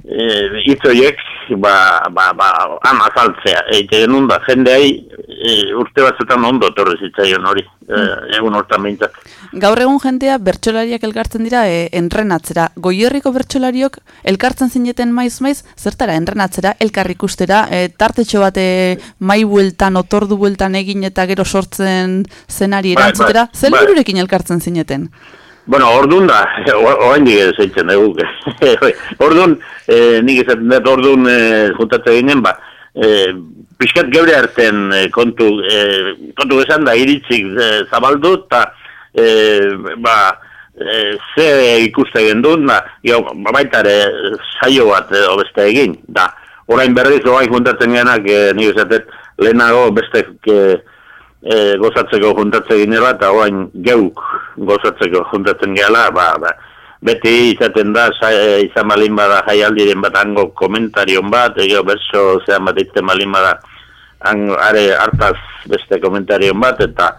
eh itzoiek ba ba ba ama saltzea eite genun da jendeai e, urte batzutan ondo torre zitzaion hori e, egun hortan mintzak
Gaur egun jentea bertsolariak elkartzen dira e, enrenatzera. Goierriko bertsolariok elkartzen zineten maiz maiz, zertara enrenatzera, elkar ikustera, e, tartetxo bat e, mai bueltan, otordu bueltan egin eta gero sortzen zenari
Bai,
erantzutera,
bai, bai.
libururekin elkartzen zineten?
Bueno, orduan da, orain dige zeitzen dugu. orduan, eh, nik esaten dut, orduan eh, juntatze ginen, ba, eh, pixkat geure arten kontu, eh, kontu esan da, iritzik eh, zabaldu, eta eh, ba, eh, ze ikuste gendun, da, jo, ba, baita ere saio bat edo beste egin, da, orain berriz, orain juntatzen genak, eh, nik esatet, lehenago beste eh, e, gozatzeko juntatze ginela, eta oain geuk gozatzeko juntatzen gehala, ba, ba, beti izaten da, sa, e, izan malin bada jaialdiren bat hango komentarion bat, ego berso zean bat izten malin bada hang, are hartaz beste komentarion bat, eta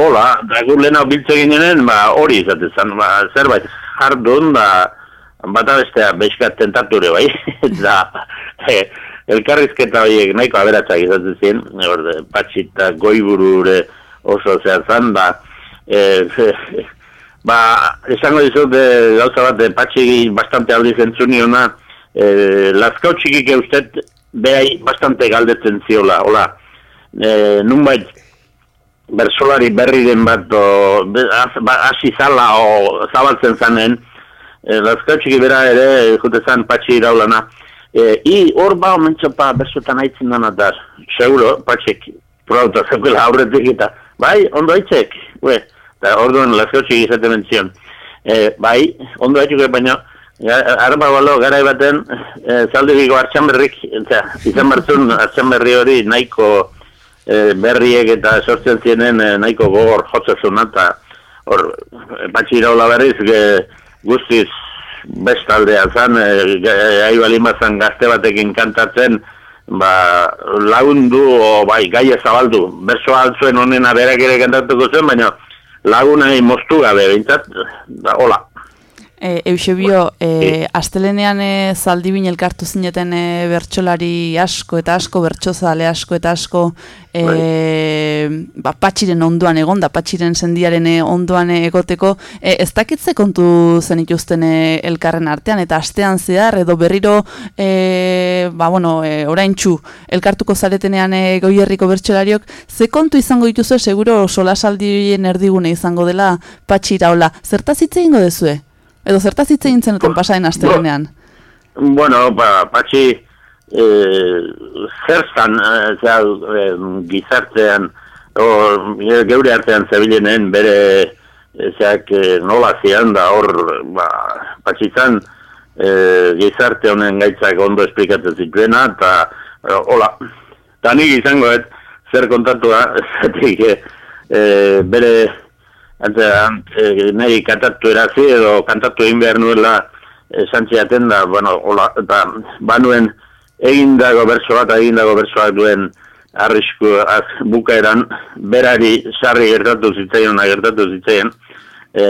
hola, da gu lehena biltze ginenen, ba, hori izaten zen, ba, zerbait jardun, da, bata bestea beskat tentature bai, eta e, elkarrizketa horiek nahiko aberatzak izaten ziren, orde, patxita goiburure oso zehar zan, ba, e, ba, esango dizut e, gauza bat, e, patxi bastante aldiz entzuniona, e, lazkau txikik eustet, behai bastante galdetzen ziola, hola, e, nunbait, bersolari berri den bat, o, ba, hasi zala o zabaltzen zanen, e, lazkau txiki bera ere, jute zan patxi iraulana, e, i hor ba omentxopa bersotan haitzen dana da, seguro, patxik, probauta zeukela aurretik eta, bai, ondo haitzek, ue, eta orduan lazkau txiki izaten mentzion, e, bai, ondo haitzuk baina, arba balo, garai baten, e, zaldibiko hartxan berrik, eta, izan bertzun hartxan berri hori nahiko e, berriek eta sortzen zienen e, nahiko gogor jotzezuna, eta hor, e, iraula berriz, ge, guztiz bestaldea zan, e, ge- ahi balin bazan gazte batekin kantatzen, ba, lagundu, o, bai, gaia zabaldu, berso altzuen honena berak ere kantatuko zen, baina lagunai moztu gabe, bintzat, da, hola.
E, Eusebio, e, astelenean e, zaldibin elkartu zineten e, bertsolari asko eta asko, bertsozale asko eta asko, e, ba, patxiren ondoan egon, da patxiren sendiaren e, ondoan e, egoteko, e, ez dakitze kontu zen ituzten e, elkarren artean, eta astean zehar, edo berriro, e, ba, bueno, e, orain txu, elkartuko zaretenean e, goierriko bertsolariok, ze kontu izango dituzue, seguro solasaldien erdigune izango dela patxira hola, zertaz hitz egingo dezue? Edo zertaz hitz egin zenuten pasaren astelenean?
Bueno, ba, patxi, e, zerzan, e, zera, e, gizartean, o, geure artean zebilenen bere, e, zeak, e, nola zian da, hor, ba, patxi zan, e, gizarte honen gaitzak ondo esplikatzen zituena, eta, e, hola, eta nik izango, et, zer kontatua, zatik, e, e, bere, Antzera, e, nahi kantatu erazi edo kantatu egin behar nuela esan ziaten da, bueno, hola, eta banuen egindago berso bat, egindago berso bat duen arrisku az, bukaeran, berari sarri gertatu zitzaion, gertatu zitzaion, e,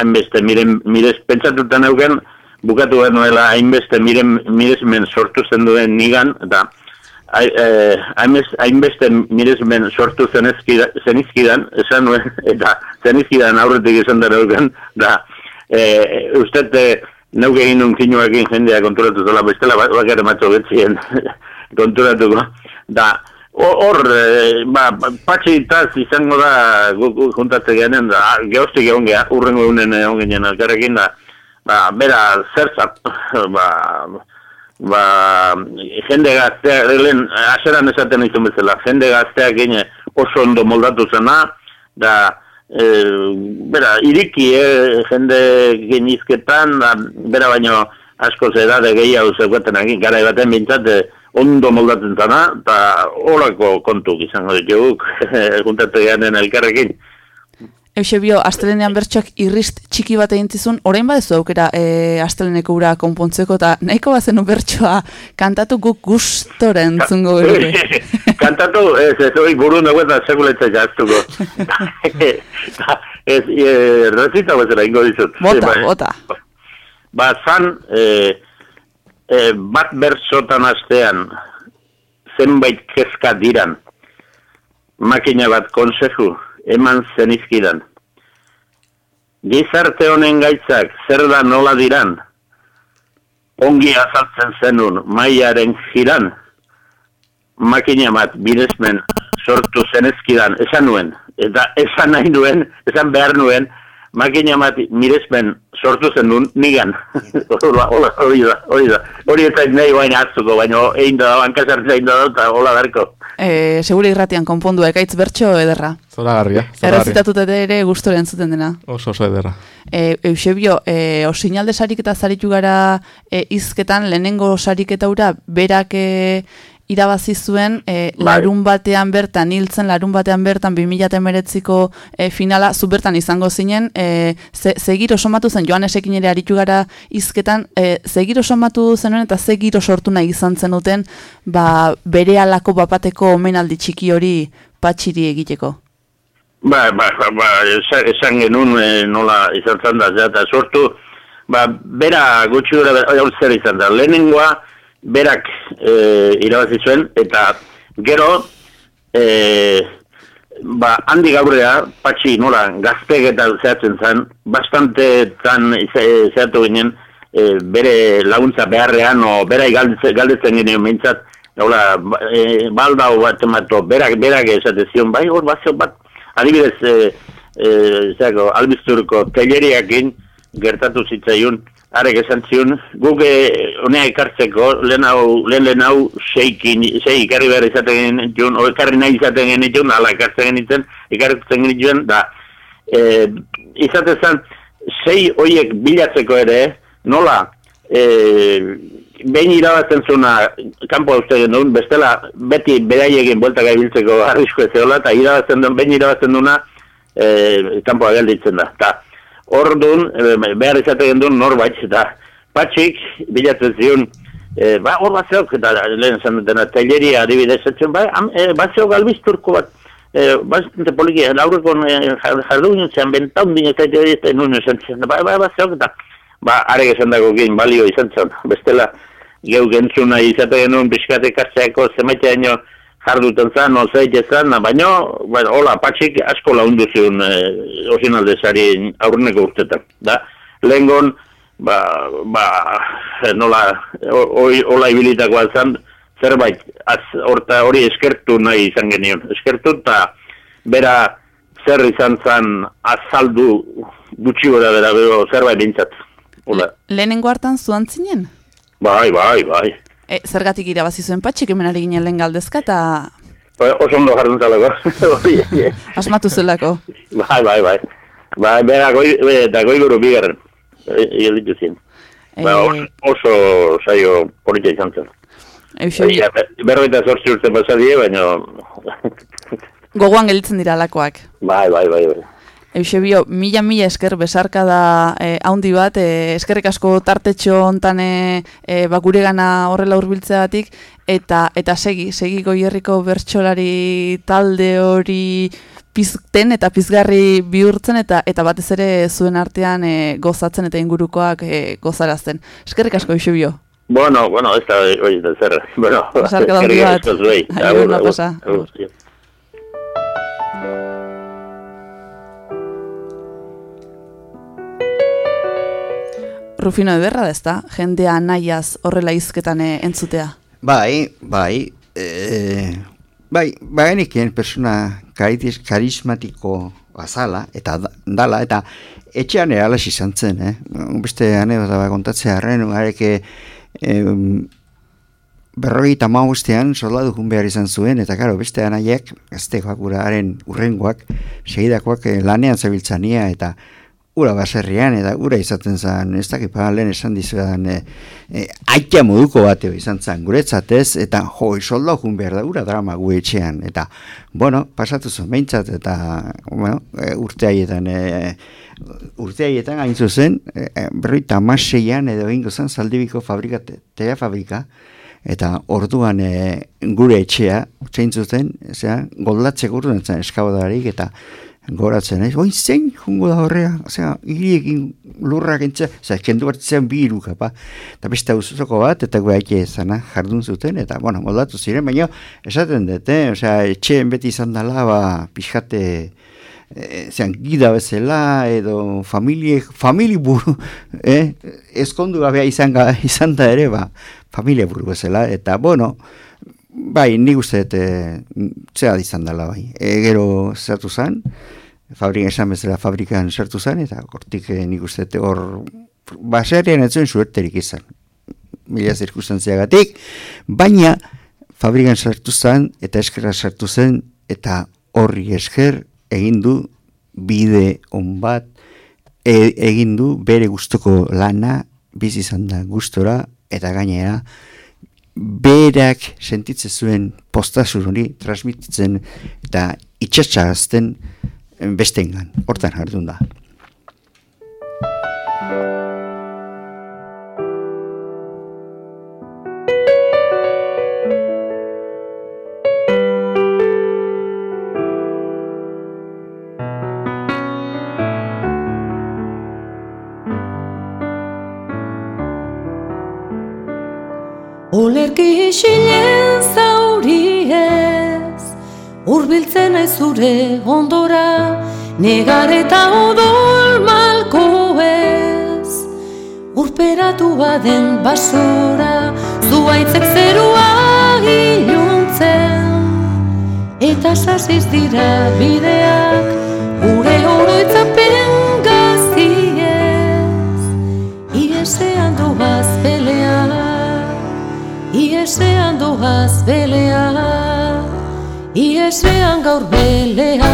hainbeste miren, mirez, pentsatutan euken, bukatu behar nuela hainbeste miren, miresmen sortu zen duen nigan, eta Eh, hainbes- hainbeste miresmen sortu zenezkida, zenizkidan, esan nuen, eta zenizkidan aurretik esan dara duken, da, e, uste eh, neuke egin nun kinuakin jendea konturatu zola, bestela ba- bakar ematzo betzien konturatuko, da, ho- hor, e, ba, patxi itaz izango da juntatze genen, da, geostik egon geha, urrengo egunen egon ginen elkarrekin, da, ba, bera, zertzat, ba, ba, jende gazteak, lehen, aseran esaten izan bezala, jende gazteak gine oso ondo moldatu zena, da, e, bera, iriki, e, jende genizketan, da, bera baino asko zedade gehiago zeukaten egin, gara baten bintzat, e, ondo moldatzen zena, eta horako kontuk izango dituguk, juntatu garen elkarrekin.
Eusebio, astelenean bertxoak irrist txiki bat egin zizun, orain badezu aukera e, asteleneko ura konpontzeko, eta nahiko bazen bertxoa kantatu guk gustora entzungo gure.
kantatu, ez, ez hori buru nago eta sekuletza jaztuko. ez, e, recita bezala ingo dizut.
Bota,
Ba,
bota.
Ba, zan, e, e, bat bertxotan astean, zenbait kezka diran, makina bat konseju, eman zenizkidan. Gizarte honen gaitzak zer da nola diran, ongi azaltzen zenun maiaren jiran, makina bat bidezmen sortu zenezkidan, esan nuen, eta esan nahi nuen, esan behar nuen, makina bat miresmen sortu zen duen nigan. hola, hola, hori da, hori da. Hori eta nahi baina hartzuko, baina egin da, bankasartza egin da, eta hola darko.
E, segure irratian konpondu ekaitz bertxo ederra.
Zora garria.
Errezitatut ere gustora entzuten dena.
Oso oso ederra.
E, Eusebio, e, osinalde sariketa zaritu gara e, izketan, lehenengo sariketa ura, berak e, irabazi zuen e, larun batean bertan, hiltzen larun batean bertan 2008ko e, finala, zu bertan izango zinen, e, ze, ze giro somatu zen, Joanesekin ere aritu gara izketan, e, ze giro somatu zenuen eta ze giro sortu nahi izan zenuten, ba, bere alako bapateko omenaldi txiki hori patxiri egiteko.
Ba, ba, ba, ba esan, esan genuen e, nola izan zan da, eta sortu, ba, bera gutxi gura, hor zer izan da, lehenengoa, berak e, irabazi zuen, eta gero, e, ba, handi gaurrea, patxi nola, gaztek eta zehatzen zen, bastante tan ze- zehatu ginen, e, bere laguntza beharrean, o berai galdetzen, ginen mintzat, Hola, ba- e, baldau bat emato, berak, berak esate zion, bai, hor bazio bat, adibidez, e, e, zeako, albizturko teleriakin gertatu zitzaiun, arek esan zion, guk e, honea ekartzeko, lehen hau, lehen lehen hau, seikin, sei ikarri behar izaten genituen, o ekarri nahi izaten genituen, ala ekartzen genituen, ekartzen genituen, da, e, izate zen, sei hoiek bilatzeko ere, nola, e, behin irabazten zuna kanpo uste genuen, bestela beti beraiekin bueltak ibiltzeko arrisko ez zeola, eta irabazten duen, behin irabazten duna e, kanpoa gelditzen da. Ta, duen, e, behar izate genduen norbait, eta patxik bilatzen zion, e, ba, hor bat zeok, eta lehen esan dutena, taileria adibidez, etzen, ba, am, e, bat zeok albizturko bat, e, bastante poliki, laurreko e, jardun zean, bentaun dine, eta hori ez nuen esan zen, ba, ba, bat zeok, eta ba, arek esan dago gein balio izan zen, bestela, geu gentzuna izate genuen pixkate kartzeako zemaiteaino jarduten zan, no zeite zan, baina, bueno, hola, patxik asko laundu zion e, osinalde sari aurreneko urtetan, da, lehengon, ba, ba, nola, hola ibilitakoa zan, zerbait, az, horta hori eskertu nahi izan genion, eskertu eta bera zer izan zan azaldu gutxi gora bera, bero, zerbait bintzat, hola,
Lehenengo hartan zuan zinen?
bai, bai, bai,
E, zergatik irabazi zuen patxik hemen ari ginen lehen galdezka eta
Ba, oso ondo jardun zalako,
asmatu zelako.
bai, bai, bai, bai, bera, goi, eta goi guru bigarren, egin zin. Ba, oso, oso saio politia izan zen.
Eusebio,
Ja, Berroita zortzi urte pasadie, baina...
gogoan gelditzen dira alakoak.
bai, bai, bai, bai.
Eusebio, mila mila esker besarka da eh, haundi bat, eh, eskerrik asko tartetxo hontan eh, eh, ba, guregana horrela hurbiltzeagatik eta eta segi, segi goierriko bertsolari talde hori pizten eta pizgarri bihurtzen eta eta batez ere zuen artean eh, gozatzen eta ingurukoak eh, gozarazten. Eskerrik asko Eusebio.
Bueno, bueno, ez da, oi, da zer, bueno, eskerrik
bat.
asko zuei.
Aio,
Agur,
ona
agur,
Rufino ederra da ezta? Jendea nahiaz horrela hizketan eh, entzutea.
Bai, bai, e, bai, bai nekien persona kariz- karismatiko bazala, eta da- dala, eta etxean ere alas izan zen, eh? Beste anekdota bat kontatzea harren, gareke, em, berrogeita maustean soldadu jun behar izan zuen, eta karo, beste anaiek, gaztekoak gura haren urrengoak, segidakoak eh, lanean zabiltzania, eta ura baserrian, eta ura izaten zen, ez dakit pa, lehen esan dizuetan, e, e, aitea moduko bateo izan zen, guretzat ez, eta jo, soldau jun behar da, ura drama gu etxean, eta, bueno, pasatu zuen behintzat, eta, bueno, e, urte haietan, e, urte haietan hain zuzen, e, e, amaseian edo egingo zen zaldibiko fabrika, te- tea fabrika, eta orduan e, gure etxea, txein zuten, zera, goldatzeko urduan zen eskabadarik, eta goratzen, ez, oin zein jungo da horrea, osea, hiriekin lurrak entzea, osea, kendu hartzen bi iruka, pa, eta beste auzoko bat, eta gu haike zana jardun zuten, eta, bueno, moldatu ziren, baina esaten dut, eh? osea, etxeen beti izan dela, ba, pixate, e, zean, gida bezala, edo familie, famili buru, eh? ezkondu gabea izan, izan da ere, ba, familia buru bezala, eta, bueno, bai, nik uste dut, e, zera izan dela, bai. E, gero zertu zen, fabrika esan bezala fabrikan sartu zen, eta hortik e, nik uste dut hor, baserrian ez zuen suerterik izan, mila zirkustantziagatik, baina fabrikan sartu zen, eta eskerra sartu zen, eta horri esker egin du bide on bat, e, egin du bere gustoko lana, bizi izan da gustora, eta gainera, berak sentitzen zuen postasun hori transmititzen eta itxatxarazten bestengan, hortan jardun da.
Zure ondora, negar eta odol malko ez. Urperatu baden basora, zuaitzek zerua iluntzen, eta sasiz dira bideak, gure oroitzapen gaziez, iesean doaz peleak. Iesean doaz belea, iesean gaur belea.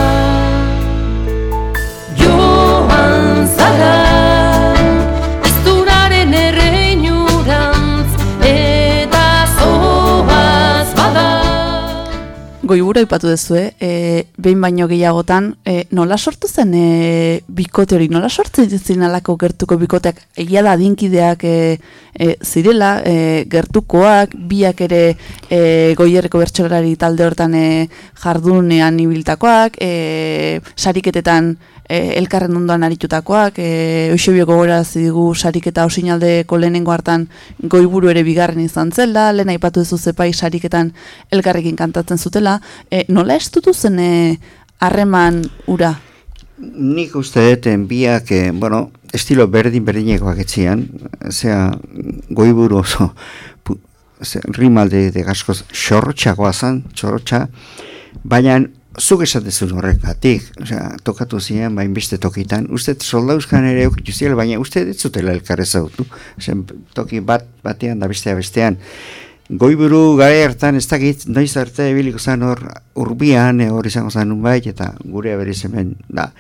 Joan zara, azturaren erreinurantz, eta zoaz bada.
Goiburu aipatu duzue, e, behin baino gehiagotan, e, nola sortu zen e, bikote hori, nola sortzen ziren alako gertuko bikoteak, egia da adinkideak e, e, zirela, e, gertukoak, biak ere e, goierreko bertsolari talde hortan e, jardunean ibiltakoak, e, sariketetan e, elkarren ondoan aritutakoak, e, Eusebio gogorarazi digu sariketa osinaldeko lehenengo hartan goiburu ere bigarren izan zela, lehen aipatu duzu zepai sariketan elkarrekin kantatzen zutela, e, nola estutu zen e, harreman ura?
Nik uste dut biak, eh, bueno, estilo berdin berdinekoak etzian, zera goiburu oso rimalde de gaskoz xorrotxagoa zen, xorrotxa, baina zuk esatezun horrekatik, osea, tokatu ziren, bain beste tokitan, uste soldauzkan ere eukitu ziela, baina uste zutela elkar ezautu, zen toki bat batean da bestea bestean, Goiburu gare hartan ez dakit, noiz arte ebiliko zen hor urbian, e, hor izango zen nunbait, eta gure aberiz hemen, da,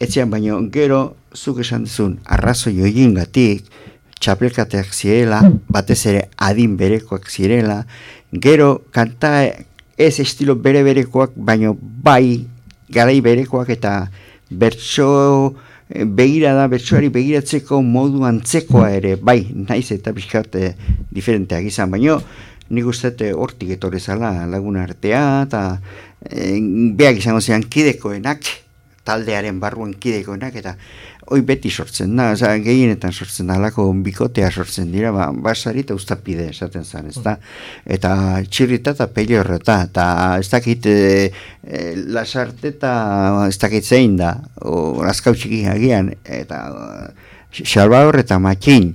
etxean baino, gero, zuk esan duzun, arrazoi joien gatik, txapelkateak zirela, batez ere adin berekoak zirela, gero, kanta ez estilo bere berekoak, baino bai, garai berekoak eta bertso eh, begira da, bertsoari begiratzeko modu antzekoa ere, bai, naiz eta pixkat eh, diferenteak izan, baino, nik uste eh, hortik etorri zala laguna artea, eta eh, beak izango zean kidekoenak, taldearen barruan kidekoenak, eta hoi beti sortzen da, oza, gehienetan sortzen da, alako bikotea sortzen dira, ba, basari eta ustapide esaten zen, ez da? Eta txirrita eta peliorreta, eta ez dakit e, e, lasarte eta ez dakit zein da, o, agian, eta Salvador eta Makin,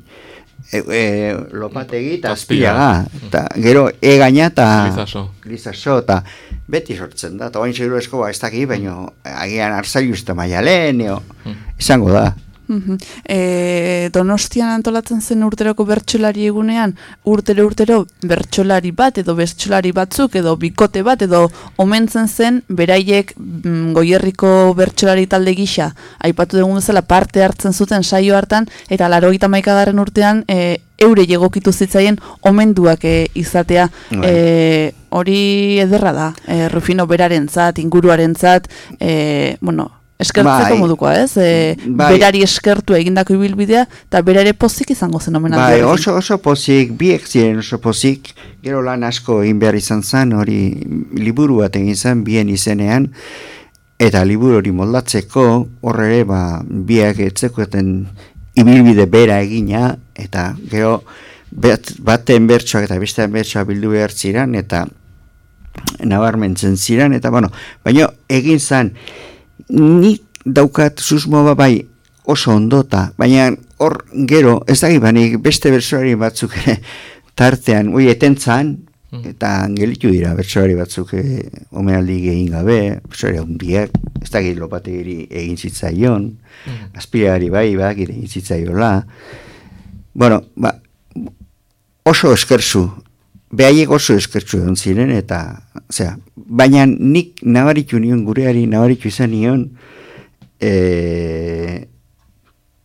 e, e, lopategi eta
Azpiaga.
azpiaga, eta gero egaina eta
Lizaso.
lizaso, eta beti sortzen da, eta oain seguro eskoba ez daki, baina agian arzaiuz eta maialen, eo, izango da.
E, donostian antolatzen zen urteroko bertsolari egunean, urtero urtero bertsolari bat edo bertsolari batzuk edo bikote bat edo omentzen zen beraiek mm, goierriko bertsolari talde gisa. Aipatu dugun bezala parte hartzen zuten saio hartan eta laro maikagarren urtean e, eure egokitu zitzaien omenduak e, izatea. E, hori ederra da. E, Rufino berarentzat, inguruarentzat e, bueno, eskertzeko
Bai.
modukoa, ez? E,
Bai.
Berari eskertu egindako ibilbidea eta berare pozik izango zen omenaldi
Bai, oso, oso pozik, biek ziren oso pozik, gero lan asko egin behar izan zen, hori liburu bat egin zen, bien izenean, eta liburu hori moldatzeko, horre ba, biak etzekoeten ibilbide bera egina, eta gero bat, baten bertsoak eta bestean bertsoak bildu behar ziren, eta nabarmentzen ziren, eta bueno, baina egin zen, nik daukat susmo ba bai oso ondota, baina hor gero, ez da banik beste bersoari batzuk tartean, oi etentzan, eta gelitu dira bersoari batzuk e, omenaldi egin gabe, bersoari handiak, ez da lopategiri egin zitzaion, aspirari bai, bai, egin zitzaiola, bueno, ba, oso eskerzu, behaiek oso eskertzu egon ziren, eta, zera, baina nik nabaritu nion, gureari nabaritu izan nion, e,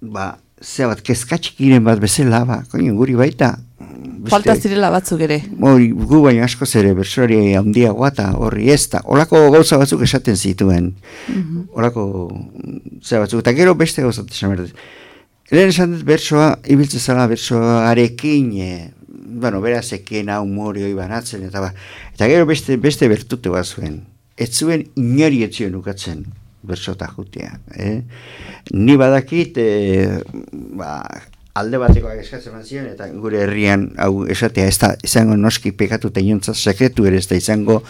ba, zera bat, kezkatxikiren bat bezala, ba, koin, guri baita, beste-
Falta zirela batzuk ere.
Hori, gu baino asko zere bertsori handiagoa eta horri ez da. Olako gauza batzuk esaten zituen. Olako zera batzuk. Eta gero beste gauza esan. Lehen esan dut bertsoa, ibiltzen zala bertsoarekin, e, bueno, berazekien hau morioi banatzen, eta ba. Eta gero beste, beste bertute bat zuen. Ez zuen inori ez zuen ukatzen bertsota jutea. Eh? Ni badakit, e, ba, alde batekoak eskatzen zion, eta gure herrian hau esatea ez da izango noski pekatu inontza sekretu ere ez da izango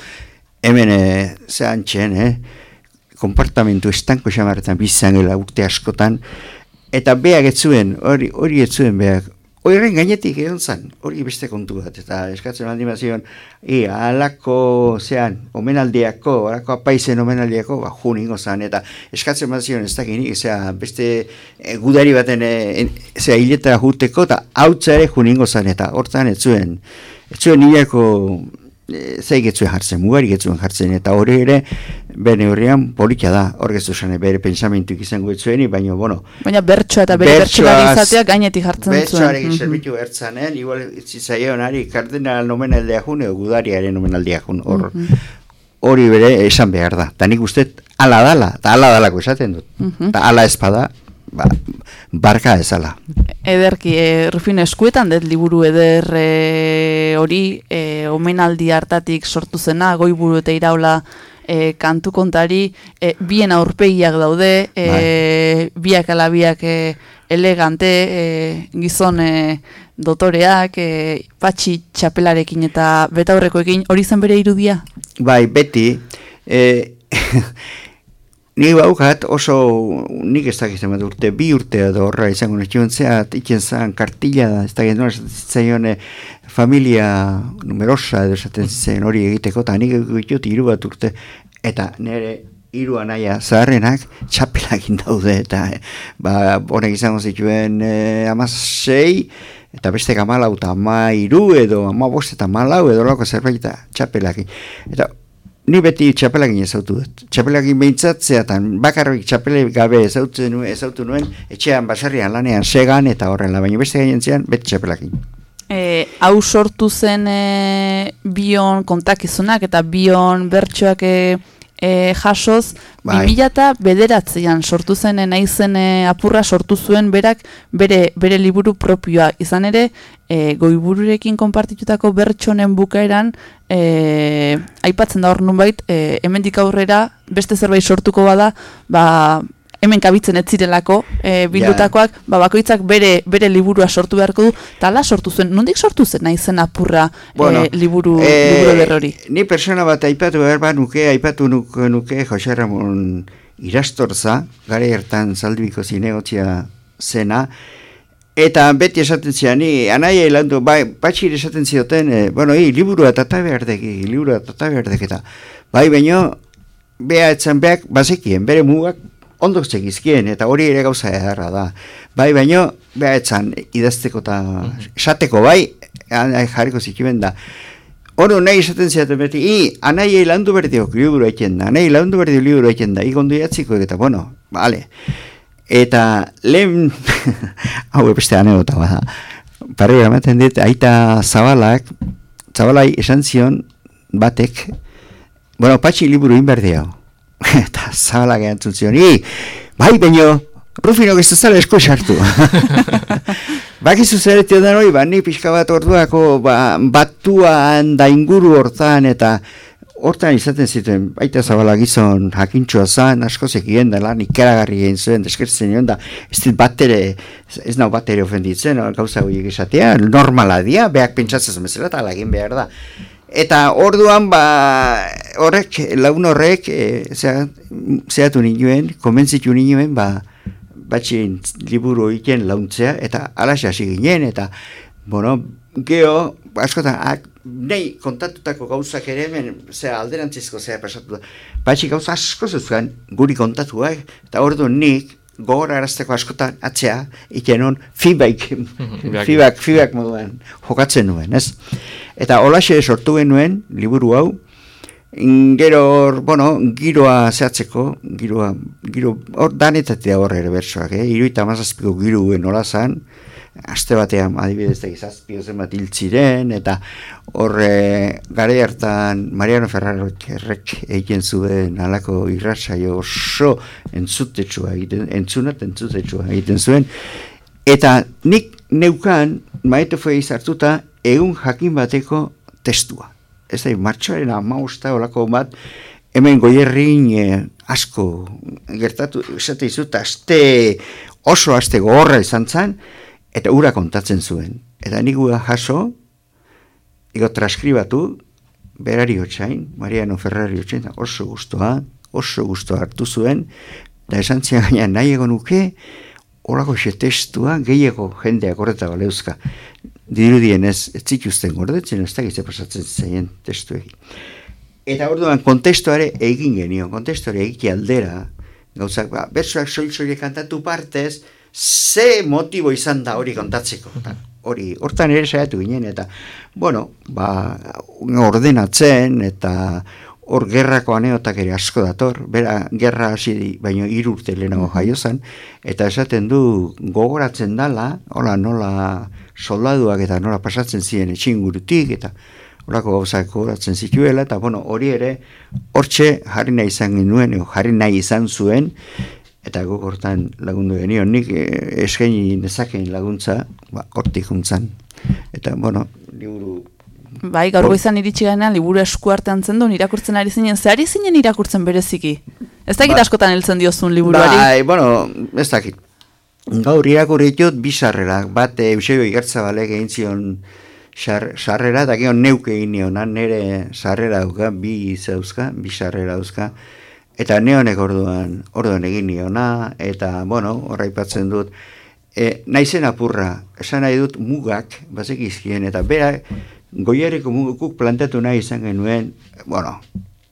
hemen e, zehan txen, eh? konpartamentu estanko xamarretan bizangela urte askotan, eta beak ez zuen, hori, hori ez zuen beak, Horren gainetik egon zan, hori beste kontu bat, eta eskatzen handi zion, i, alako, zean, omenaldiako, alako apaizen omenaldiako, ba, juningo zan, eta eskatzen zion, ez dakinik, zera, beste e, gudari baten, e, zera, hiletara juteko, eta hautza ere juningo zan, eta hortan ez zuen, ez zuen nilako, e, zeik ez zuen jartzen, mugari ez zuen jartzen, eta hori ere, bere horrean polita da, hor ez zuen, bere pensamentuik izango ez zueni, baina, bueno,
Baina bertsoa eta bere bertsolari izateak gainetik jartzen zuen.
Bertsoarekin
Mhm.
zerbitu bertzanen, igual zitzaion ari kardinal nomenaldea jun, edo gudariaren nomenaldea jun, hor, hori bere esan behar da. Ta nik uste ala dala, eta ala dalako esaten dut. Eta ala espada, ba, barka ezala.
Ederki, e, Rufino, eskuetan dut liburu eder e, hori, e, omenaldi hartatik sortu zena, goiburu eta iraula e, kantu kontari, e, bien aurpegiak daude, e, biak ala biak e, elegante, e, gizon e, dotoreak, e, patxi txapelarekin eta betaurrekoekin, hori zen bere irudia?
Bai, beti, e, Ni baukat oso, nik ez dakit zenbat urte, bi urte edo horra izango netxean zea, itzen zan kartilla da, ez dakit nola zitzaion eh, familia numerosa edo esaten zitzaion hori egiteko, eta nik egitut hiru bat urte, eta nire hiru anaia zaharrenak txapelakin daude, eta eh, ba, honek izango zituen eh, amasei, eta beste amalau eta ama iru edo ama bost eta malau edo lako zerbait eta txapelakin. Eta ni beti txapelakin ezautu dut. Txapelakin behintzat zeatan, bakarrik txapele gabe ezautu nuen, ezautu nuen, etxean basarrian lanean segan eta horrela, baina beste gainentzean beti txapelakin.
E, hau sortu zen e, bion kontakizunak eta bion bertsoak e, e, jasoz,
Bai.
2000 eta bederatzean sortu zen e, naizen e, apurra sortu zuen berak bere, bere liburu propioa. Izan ere, e, goibururekin konpartitutako bertsonen bukaeran e, aipatzen da hor nunbait, e, hemendik aurrera beste zerbait sortuko bada, ba, hemen kabitzen ez zirelako e, bildutakoak, ba, bakoitzak bere bere liburua sortu beharko du, eta ala sortu zuen, nondik sortu zen naizen apurra
Bueno,
e, liburu,
eh,
liburu eder hori?
Ni persona bat aipatu behar bat nuke, aipatu nuke, nuke Jose Ramon irastorza, gare hartan zaldibiko zinegotzia zena, Eta beti esaten zian, ni anaia landu, bai, patxir esaten zioten, e, bueno, hi, liburua tata behar deki, liburua tata behar deki, eta bai, baino, beha etzan beak, bazekien, bere mugak ondo zekizkien, eta hori ere gauza edarra da. Bai, baino, beha etzan idazteko eta esateko, bai, jarriko zikimen da. Oro nahi esaten ziaten beti, i, anai landu berdiok liburu eken da, anai landu berdiok liburu eken da, ikondu jatziko, eta bueno, bale. Eta lehen, hau beste anedota bada, pare ematen dit, aita zabalak, zabalai esan zion batek, bueno, patxi liburu inberdi hau. Eta zabalak erantzun zion, i, bai, baino, Rufino ez zara esko sartu. Bakizu zeretio den hori, ba, ni pixka bat orduako ba, batuan da inguru hortan eta hortan izaten zituen, baita zabala gizon jakintxoa zan, asko zekien da lan ikeragarri egin zuen, deskertzen nion da, ez dit bat ere, ez nau bat ere ofenditzen, gauza horiek esatea, normala dia, beak pentsatzen bezala eta lagin behar da. Eta orduan, ba, horrek, lagun horrek, e, zea, zeatu ninuen, komentzitu ninuen, ba, batxin liburu iken launtzea, eta alaxe hasi ginen, eta, bueno, geho, askotan, ak, nei kontatutako gauzak ere hemen, zera, alderantzizko zera pasatu da, batxi gauza asko zuzkan guri kontatuak, eta ordu nik, gogora arazteko askotan atzea, ikenon feedback, feedback, feedback moduan jokatzen nuen, ez? Eta holaxe sortu genuen, liburu hau, Gero, bueno, giroa zehatzeko, giroa, giro, hor danetatea hor ere bersoak, eh? Iruita mazazpiko giruen nola zan, aste batean adibidez da izazpio zen bat hiltziren, eta hor e, gare hartan Mariano Ferrarok errek egiten zuen alako irratsaio oso entzutetsua egiten, entzunat entzutetsua egiten zuen, eta nik neukan, maite fue izartuta, egun jakin bateko testua ez da, martxoaren amausta olako bat, hemen goierrin eh, asko gertatu, esate izut, aste, oso aste gogorra izan zen, eta ura kontatzen zuen. Eta nik ura jaso, ego transkribatu, berari hotxain, Mariano Ferrari hotxain, oso guztua, oso guztua hartu zuen, eta esan zian gaina nahi egon nuke, horako xe testua, gehiago jendeak horreta baleuzka dirudien ez, ez zituzten gordetzen, ez da gizte pasatzen zeien testu. Eta orduan kontestuare egin genio, kontestuare egin aldera, gauzak, ba, bersuak soil kantatu partez, ze motibo izan da hori kontatzeko. Hori, hortan ere saiatu ginen, eta, bueno, ba, ordenatzen, eta hor gerrako aneotak ere asko dator, bera gerra hasi baino irurte lehenago jaio zen, eta esaten du gogoratzen dala, hola nola soldaduak eta nola pasatzen ziren etxingurutik eta horako gauzak horatzen zituela eta bueno, hori ere hortxe jarri nahi izan genuen, jarri nahi izan zuen eta guk hortan lagundu genio, nik eh, eskaini nezakein laguntza, ba, hortik juntzan. Eta, bueno, liburu...
Bai, gaur goizan iritsi gana, liburu esku artean zen duen irakurtzen ari zinen, zehari zinen irakurtzen bereziki? Ez dakit ba, askotan heltzen diozun liburuari?
Bai, bueno, ez dakit. Gaur irakurri ditut bi sarrera, bat eh, Eusebio Igartzabale egin zion sarrera, eta gero neuke egin nion, nire sarrera dauka, bi zauzka, bi sarrera dauzka, eta neonek orduan, orduan egin niona, eta, bueno, horraipatzen dut, e, naizen apurra, esan nahi dut mugak, bazek izkien, eta bera, goieriko mugukuk plantatu nahi izan genuen, bueno,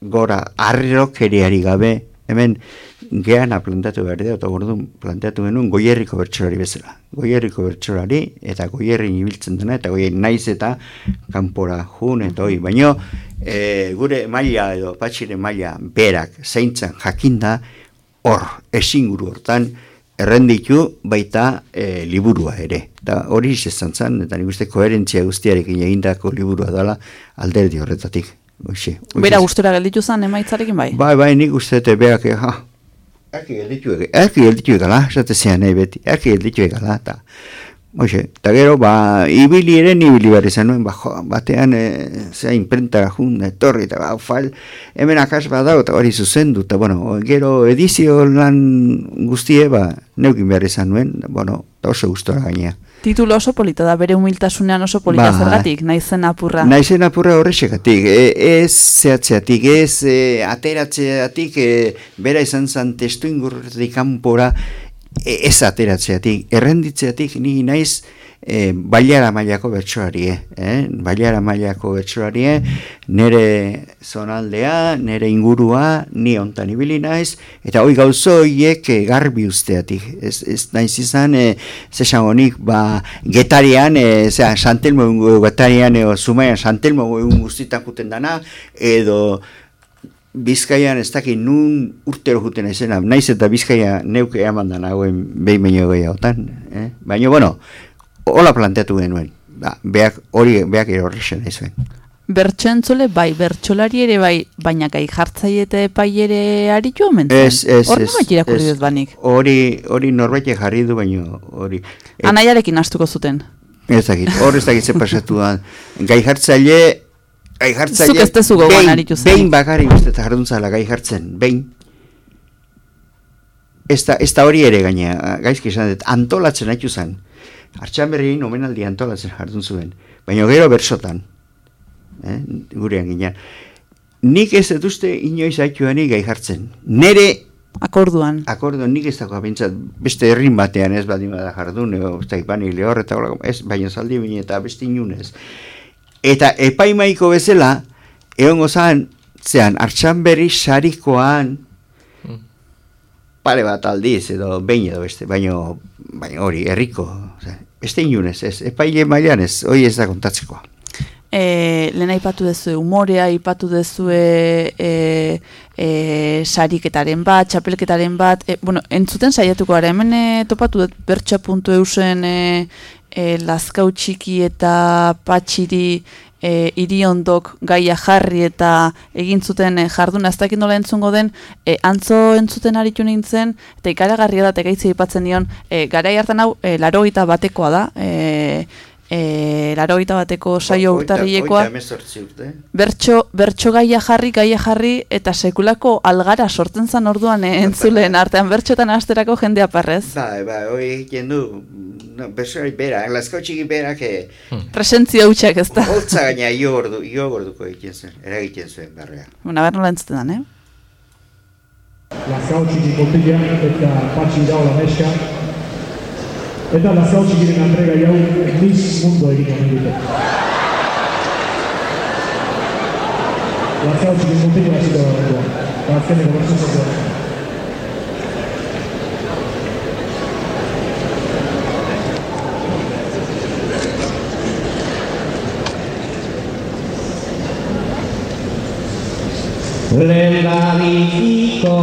gora, arrokeriari gabe, hemen, geana plantatu behar dira, eta gordun plantatu genuen goierriko bertsolari bezala. Goierriko bertsolari, eta goierri ibiltzen dena, eta goierri naiz eta kanpora jun, eta hoi. Baina e, gure maila edo patxire maila berak zeintzan jakinda, hor, esinguru hortan, errenditu baita e, liburua ere. Eta hori izan zen, eta nik uste koherentzia guztiarekin egindako liburua dela alderdi horretatik. Oixe, oixe.
Bera gustura gelditu zen emaitzarekin bai?
Bai, bai, nik uste, berak, ha, Erki gelditu ega, erki gelditu egala, esate zean nahi beti, erki gelditu egala, eta, oixe, eta gero, ba, ibili ere ibili behar izan nuen, ba, jo, batean, e, zea, imprentara jun, etorri, eta, ba, fal, hemen akas badau, eta hori zuzendu, eta, bueno, gero, edizio lan guztie, ba, neukin behar izan nuen, bueno, eta oso gustora gainea.
Titulo oso polita da, bere humiltasunean oso polita
Ba.
zergatik, naizen apurra.
Naizen apurra horrexegatik, e, ez zehatzeatik, ez e, ateratzeatik, e, bera izan zen testu ingurretik kanpora ez ateratzeatik, errenditzeatik ni naiz e, bailara mailako bertsoari, eh? bailara mailako bertsoari, nere zonaldea, nere ingurua, ni ontan ibili naiz, eta hoi gauzo horiek e, garbi usteatik. Ez, ez naiz izan, e, zesan honik, ba, getarian, e, zera, santelmo getarian, eo, zumaian santelmo egun guztietan juten dana, edo, Bizkaian ez dakit nun urtero juten izena, naiz eta Bizkaia neuke eman da nagoen behin baino gehiagotan, eh? Baina, bueno, hola planteatu genuen, ba, beak, hori beak ere horrexen izuen.
Bertso entzule, bai, bertsolari ere bai, baina gai jartzaile eta epai ere aritu omentzen.
Ez, ez,
Hor
ez.
nomet irakurri
ez.
dut banik.
Hori, hori norbaitek jarri du, baino hori. Et-
Anaiarekin astuko zuten.
Ez dakit, hor ez dakit ze pasatu da. Gai jartzaile, gai jartzaile...
Zuk ez dezu gogoan
behin-
aritu zen.
Behin bakarrik uste eta jarduntzala gai jartzen, behin. Ez da, ez da hori ere gaina, gaizki esan dut, antolatzen haitu zen. Artxan berri omenaldi antolatzen jardun zuen. Baina gero bersotan. Eh, gurean ginean. Nik ez dut uste inoiz haituanik gai jartzen. Nere
Akorduan.
akordo nik ez dago abintzat, beste herrin batean ez badin bada jardun, ego, ez da ipani lehor eta hola, ez, baina zaldi bine eta beste inunez. Eta epaimaiko bezala, egon gozan, zean, hartxan berri sarikoan, pare bat aldiz, edo behin edo beste, baino, baina hori, herriko, beste inunez, ez, epaile mailan ez, hori ez da kontatzekoa.
E, lehen aipatu dezue umorea, aipatu dezue e, e, sariketaren bat, txapelketaren bat, e, bueno, entzuten saiatuko gara, hemen e, topatu dut bertxa.eusen e, e, lazkau txiki eta patxiri e, iriondok gaia jarri eta egin zuten e, jarduna, ez dakit nola entzungo den, e, antzo entzuten aritu nintzen, eta ikaragarria da, eta gaitzi aipatzen dion, e, garai hartan hau, e, larogeita batekoa da, e, e, larogeita bateko saio urtarrilekoa, bertso, bertso gaia jarri, gaia jarri, eta sekulako algara sortzen zan orduan eh, entzuleen artean bertxotan asterako jendea parrez.
Bai, bai, hori egiten du, no, besoari bera, lasko txiki berak, eh,
Presentzia hutsak ez da.
Holtza gaina io gordu, io gorduko egiten zuen, eragiten zuen barrea.
Una ber nola entzuten dan, eh?
Lazkao txiki kotila eta patxi daula neska. Eta Lazkao txikiren entrega jau Miss Mundo egin omen dute. Lazkao txiki kotila hasiko da gaurkoa. Eta azkeneko bersuzakoa.
Lehendabiziko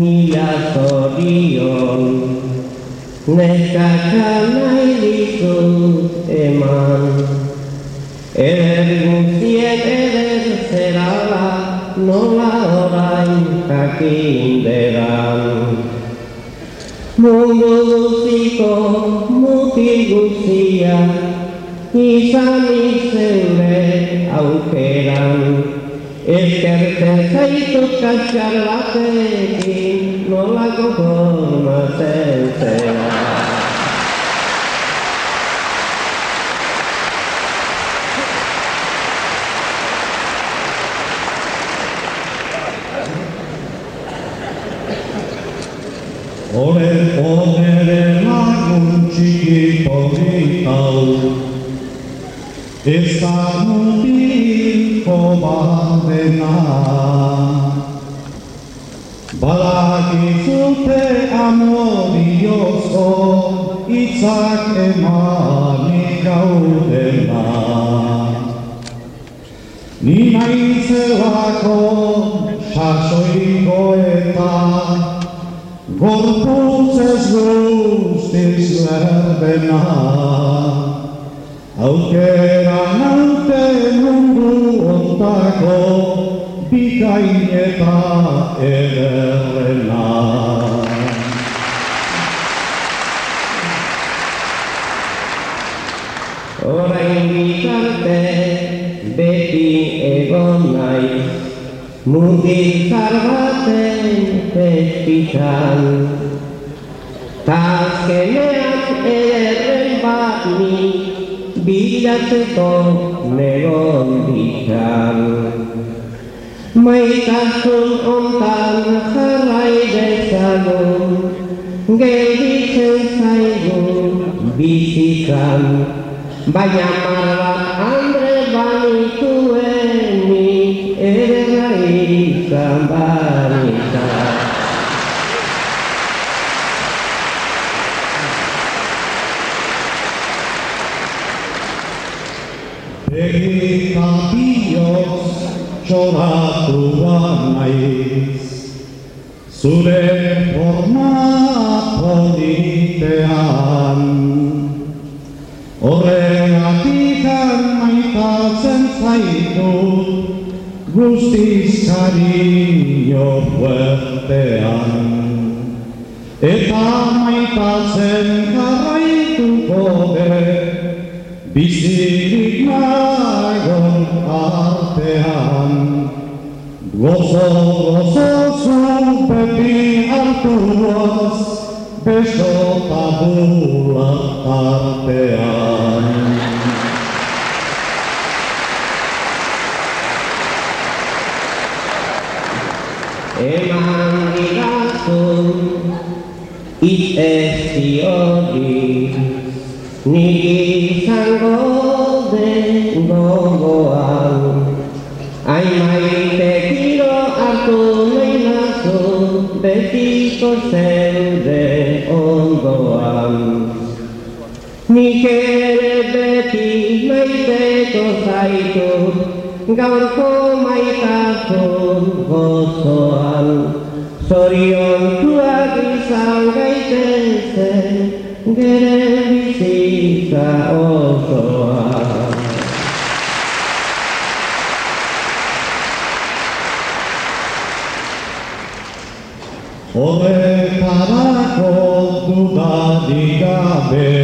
mila zorion Neskaka nahi dizut eman Eder guztiek eder zerala Nola orain jakin beran Mundu guztiko mutil guztia Izan izeure aukeran Eskertzen zaitut kaskar batekin Nolako formatzen zera
Ore onere lagun txiki politau Ez da mutiko badena Badakizute amodiozko Itzak emanik gaudena Ni naizelako sasoiko eta Gorputzez guztiz lerdena Aukera naute mundu ontako Bikain eta ederrena
Orain bitarte beti egon naiz Mundiltzar baten festitan Tazkenean ederren bat ni bilatzeko negon ditan Maitasun ontan jarrai dezagun gelditzen zaigu bizitzan, baina marra andre banituenik ederra izan banitzan.
Zure forma politean. Horregatik maitatzen zaitu Guztiz cariño fuertean Eta maitatzen jarraituko dut Bizirik nagon artean Gozo, gozo zu beti hartuaz Beso tabula artean
Eman didazu Itz ez diori Nik izango den gogoan kilo hartu nahi nazu Betiko zeude ondoan Nik ere beti maiteko zaitu Gaurko maitasun gozoan. Zoriontuak izan gaitezen Gere bizitza osoan
Horretarako dudarik gabe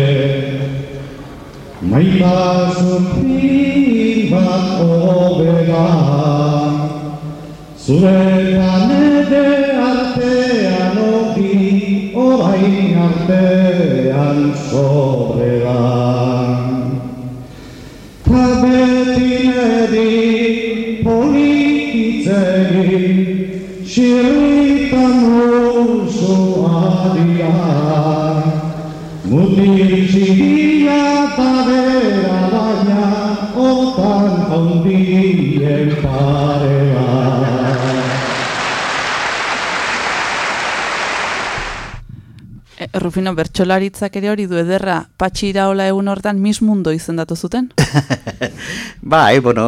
Maitasun fin bat hobera Zuretan ede artean ogi Orain artean sobrera Ta beti nedi polititzegin oso adia Mutil txikia eta bera baina Otan ondien
Rufino, bertsolaritzak ere hori du ederra, patxi iraola egun hortan Miss Mundo izendatu zuten?
Bai, bueno,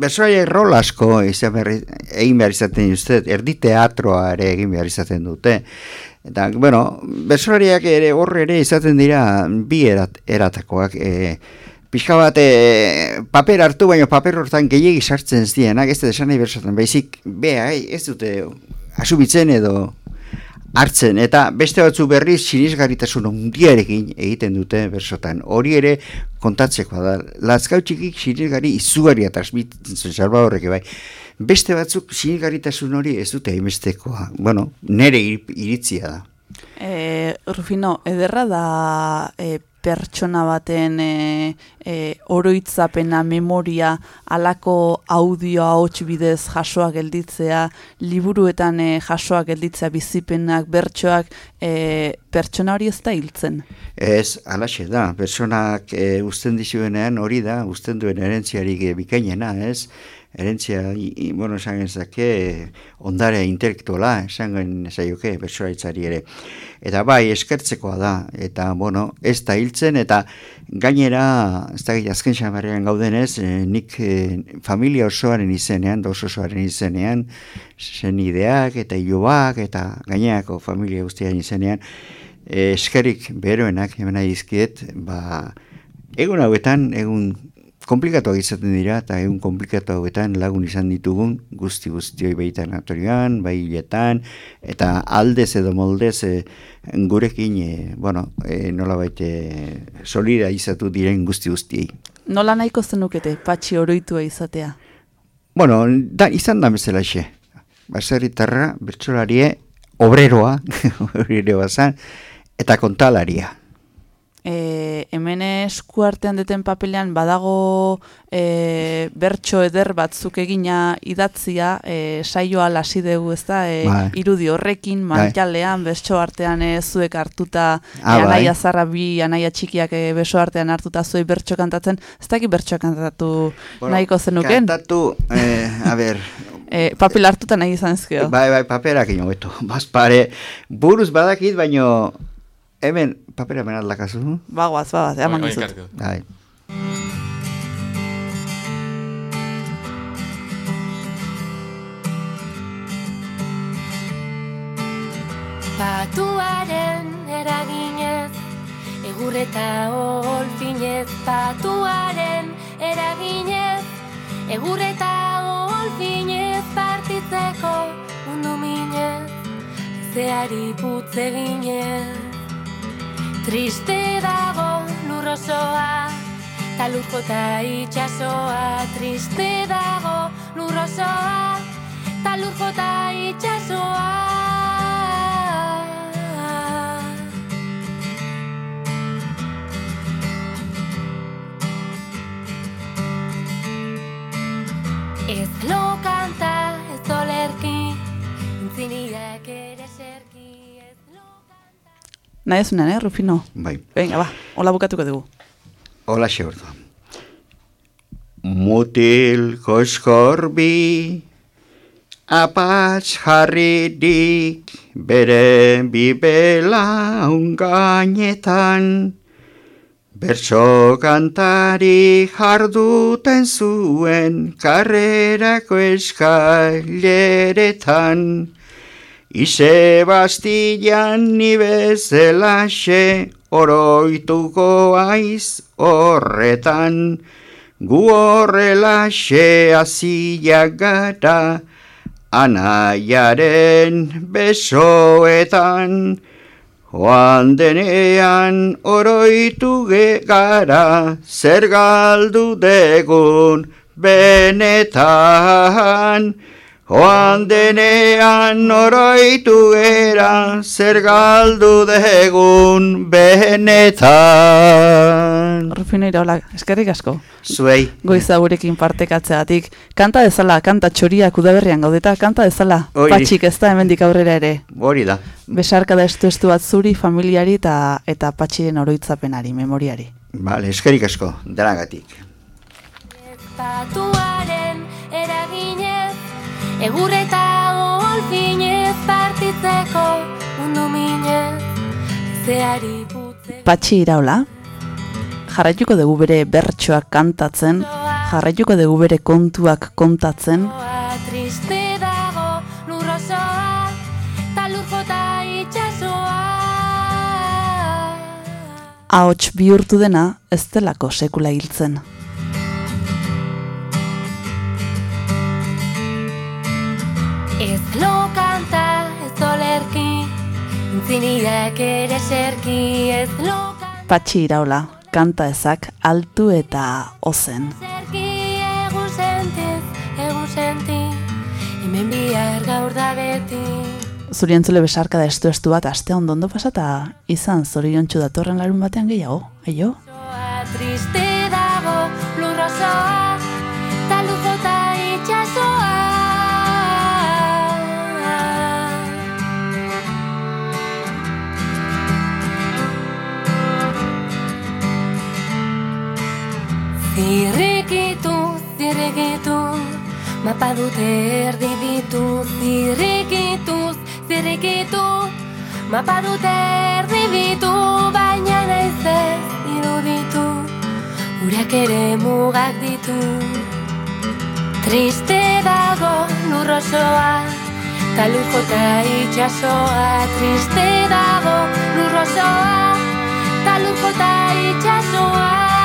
bersoaia rol asko izan behar, egin behar izaten dute, erdi teatroa ere egin behar izaten dute. Eta, bueno, bersolariak ere horre ere izaten dira bi erat, eratakoak. E, pixka bat e, paper hartu, baina paper hortan gehiagi sartzen ez dienak, ez da esan nahi bersotan, baizik, bea, ez dute asubitzen edo hartzen, eta beste batzu berriz sinisgarritasun hundiarekin egiten dute bersotan. Hori ere kontatzekoa da. Lazkau txikik sinisgarri izugarria transmititzen zuen salba horrek bai. Beste batzuk sinisgarritasun hori ez dute hainbestekoa. Bueno, nere ir- iritzia da.
E, Rufino, ederra da e, pertsona baten e, e, oroitzapena, memoria, alako audioa hots bidez jasoa gelditzea, liburuetan e, jasoa gelditzea bizipenak, bertsoak, e, pertsona hori ez da hiltzen.
Ez, alaxe da, personak e, uzten dizuenean hori da, uzten duen erentziarik e, bikainena, ez? Erentzia, i, bueno, esan gezake, ondare intelektuala, esan gen esaioke, bersoraitzari ere. Eta bai, eskertzekoa da, eta, bueno, ez da hiltzen, eta gainera, ez da azken xamarrean gaudenez, e, nik e, familia osoaren izenean, da oso osoaren izenean, zen ideak eta ilobak, eta gaineako familia guztiaren izenean, e, eskerik beroenak hemen nahi ba, egun hauetan, egun komplikatuak izaten dira, eta egun komplikatu hauetan lagun izan ditugun, guzti guztioi baitan atorioan, bai hiletan, eta aldez edo moldez e, gurekin, e, bueno, e, nola baite solida izatu diren guzti guztiei.
Nola nahiko zenukete, patxi oroitua izatea?
Bueno, da, izan da bezalaxe. Baserritarra, bertsolarie, obreroa, obreroa zan, eta kontalaria.
E, hemen eskuartean deten papelean badago e, bertso eder batzuk egina idatzia e, saioa lasi dugu ez da e,
Bai.
irudi horrekin mantalean bertso artean e, zuek hartuta e,
Ah, bai.
anaia zarra bi anaia txikiak e, beso artean hartuta zuei bertso kantatzen ez dakit bertso kantatu nahiko zenuken
Kantatu, eh, a ber,
e, papel hartuta nahi izan ezkeo
bai, bai, paperak ino beto. Bazpare, buruz badakit, baino, hemen, papera benat lakazu.
bagoaz, bagoaz, eman
Bai, bai, ekarriko.
Bai.
Patuaren eraginez, egur eta olfinez, patuaren eraginez, egur eta olfinez, partitzeko mundu minez, zeari putze ginez. Triste dago lurrosoa, ta lurko eta itxasoa, triste dago lurrosoa, ta lurko eta itxasoa. Ez lo kanta, ez olerki, intziniak ere
nahi ezunen, eh, Rufino?
Bai.
Venga, ba, hola bukatuko dugu
Hola, xeordo. Mutil koskorbi, apatx jarririk, bere bibela ungainetan, bertso kantari jarduten zuen karrerako eskaileretan. Ize bastian ni bezelaxe oroituko aiz horretan, gu horrelaxe aziak gara anaiaren besoetan. Joan denean oroitu gara, zer galdu degun benetan. Joan denean oroitu gera, zer galdu degun benetan.
Rufino iraola, eskerrik asko
Zuei,
goiza gurekin partekatzeatik. Kanta dezala, kanta txoriak udaberrian gaudeta, kanta dezala.
Hori.
Patxik ez da hemendik aurrera ere.
hori da.
Besarkada estu estu bat zuri, familiari eta eta patxiren oroitzapenari, memoriari.
Bale, eskerik asko, denagatik.
Patuaren eraginez, egur eta olfinez, partitzeko mundu minez, zeari putze
Patxi iraola, jarraituko dugu bere bertsoak kantatzen, jarraituko dugu bere kontuak kontatzen,
triste dago lurrosoa, ta lurko ta itxasoa.
ahots bihurtu dena ez delako sekula hiltzen.
Ez lo kanta, ez olerki, intziniak ere serki, ez lo
Patxi iraola, kanta ezak altu eta ozen.
serki, egun sentiz, egun senti, hemen bihar gaur da beti.
Zuri entzule besarka da estu estu bat aste ondo pasata izan zoriontsu datorren larun batean gehiago, aio?
Oa triste dago lurrosoa, Zirrikitu, zirrikitu, mapa dute erdi bitu, zirrikitu, zirrikitu, mapa dute erdi bitu, baina naiz ez iruditu, urak ere mugak ditu. Triste dago lurrosoa, ta lujo ta itxasoa, triste dago lurrosoa, ta lujo ta itxasoa.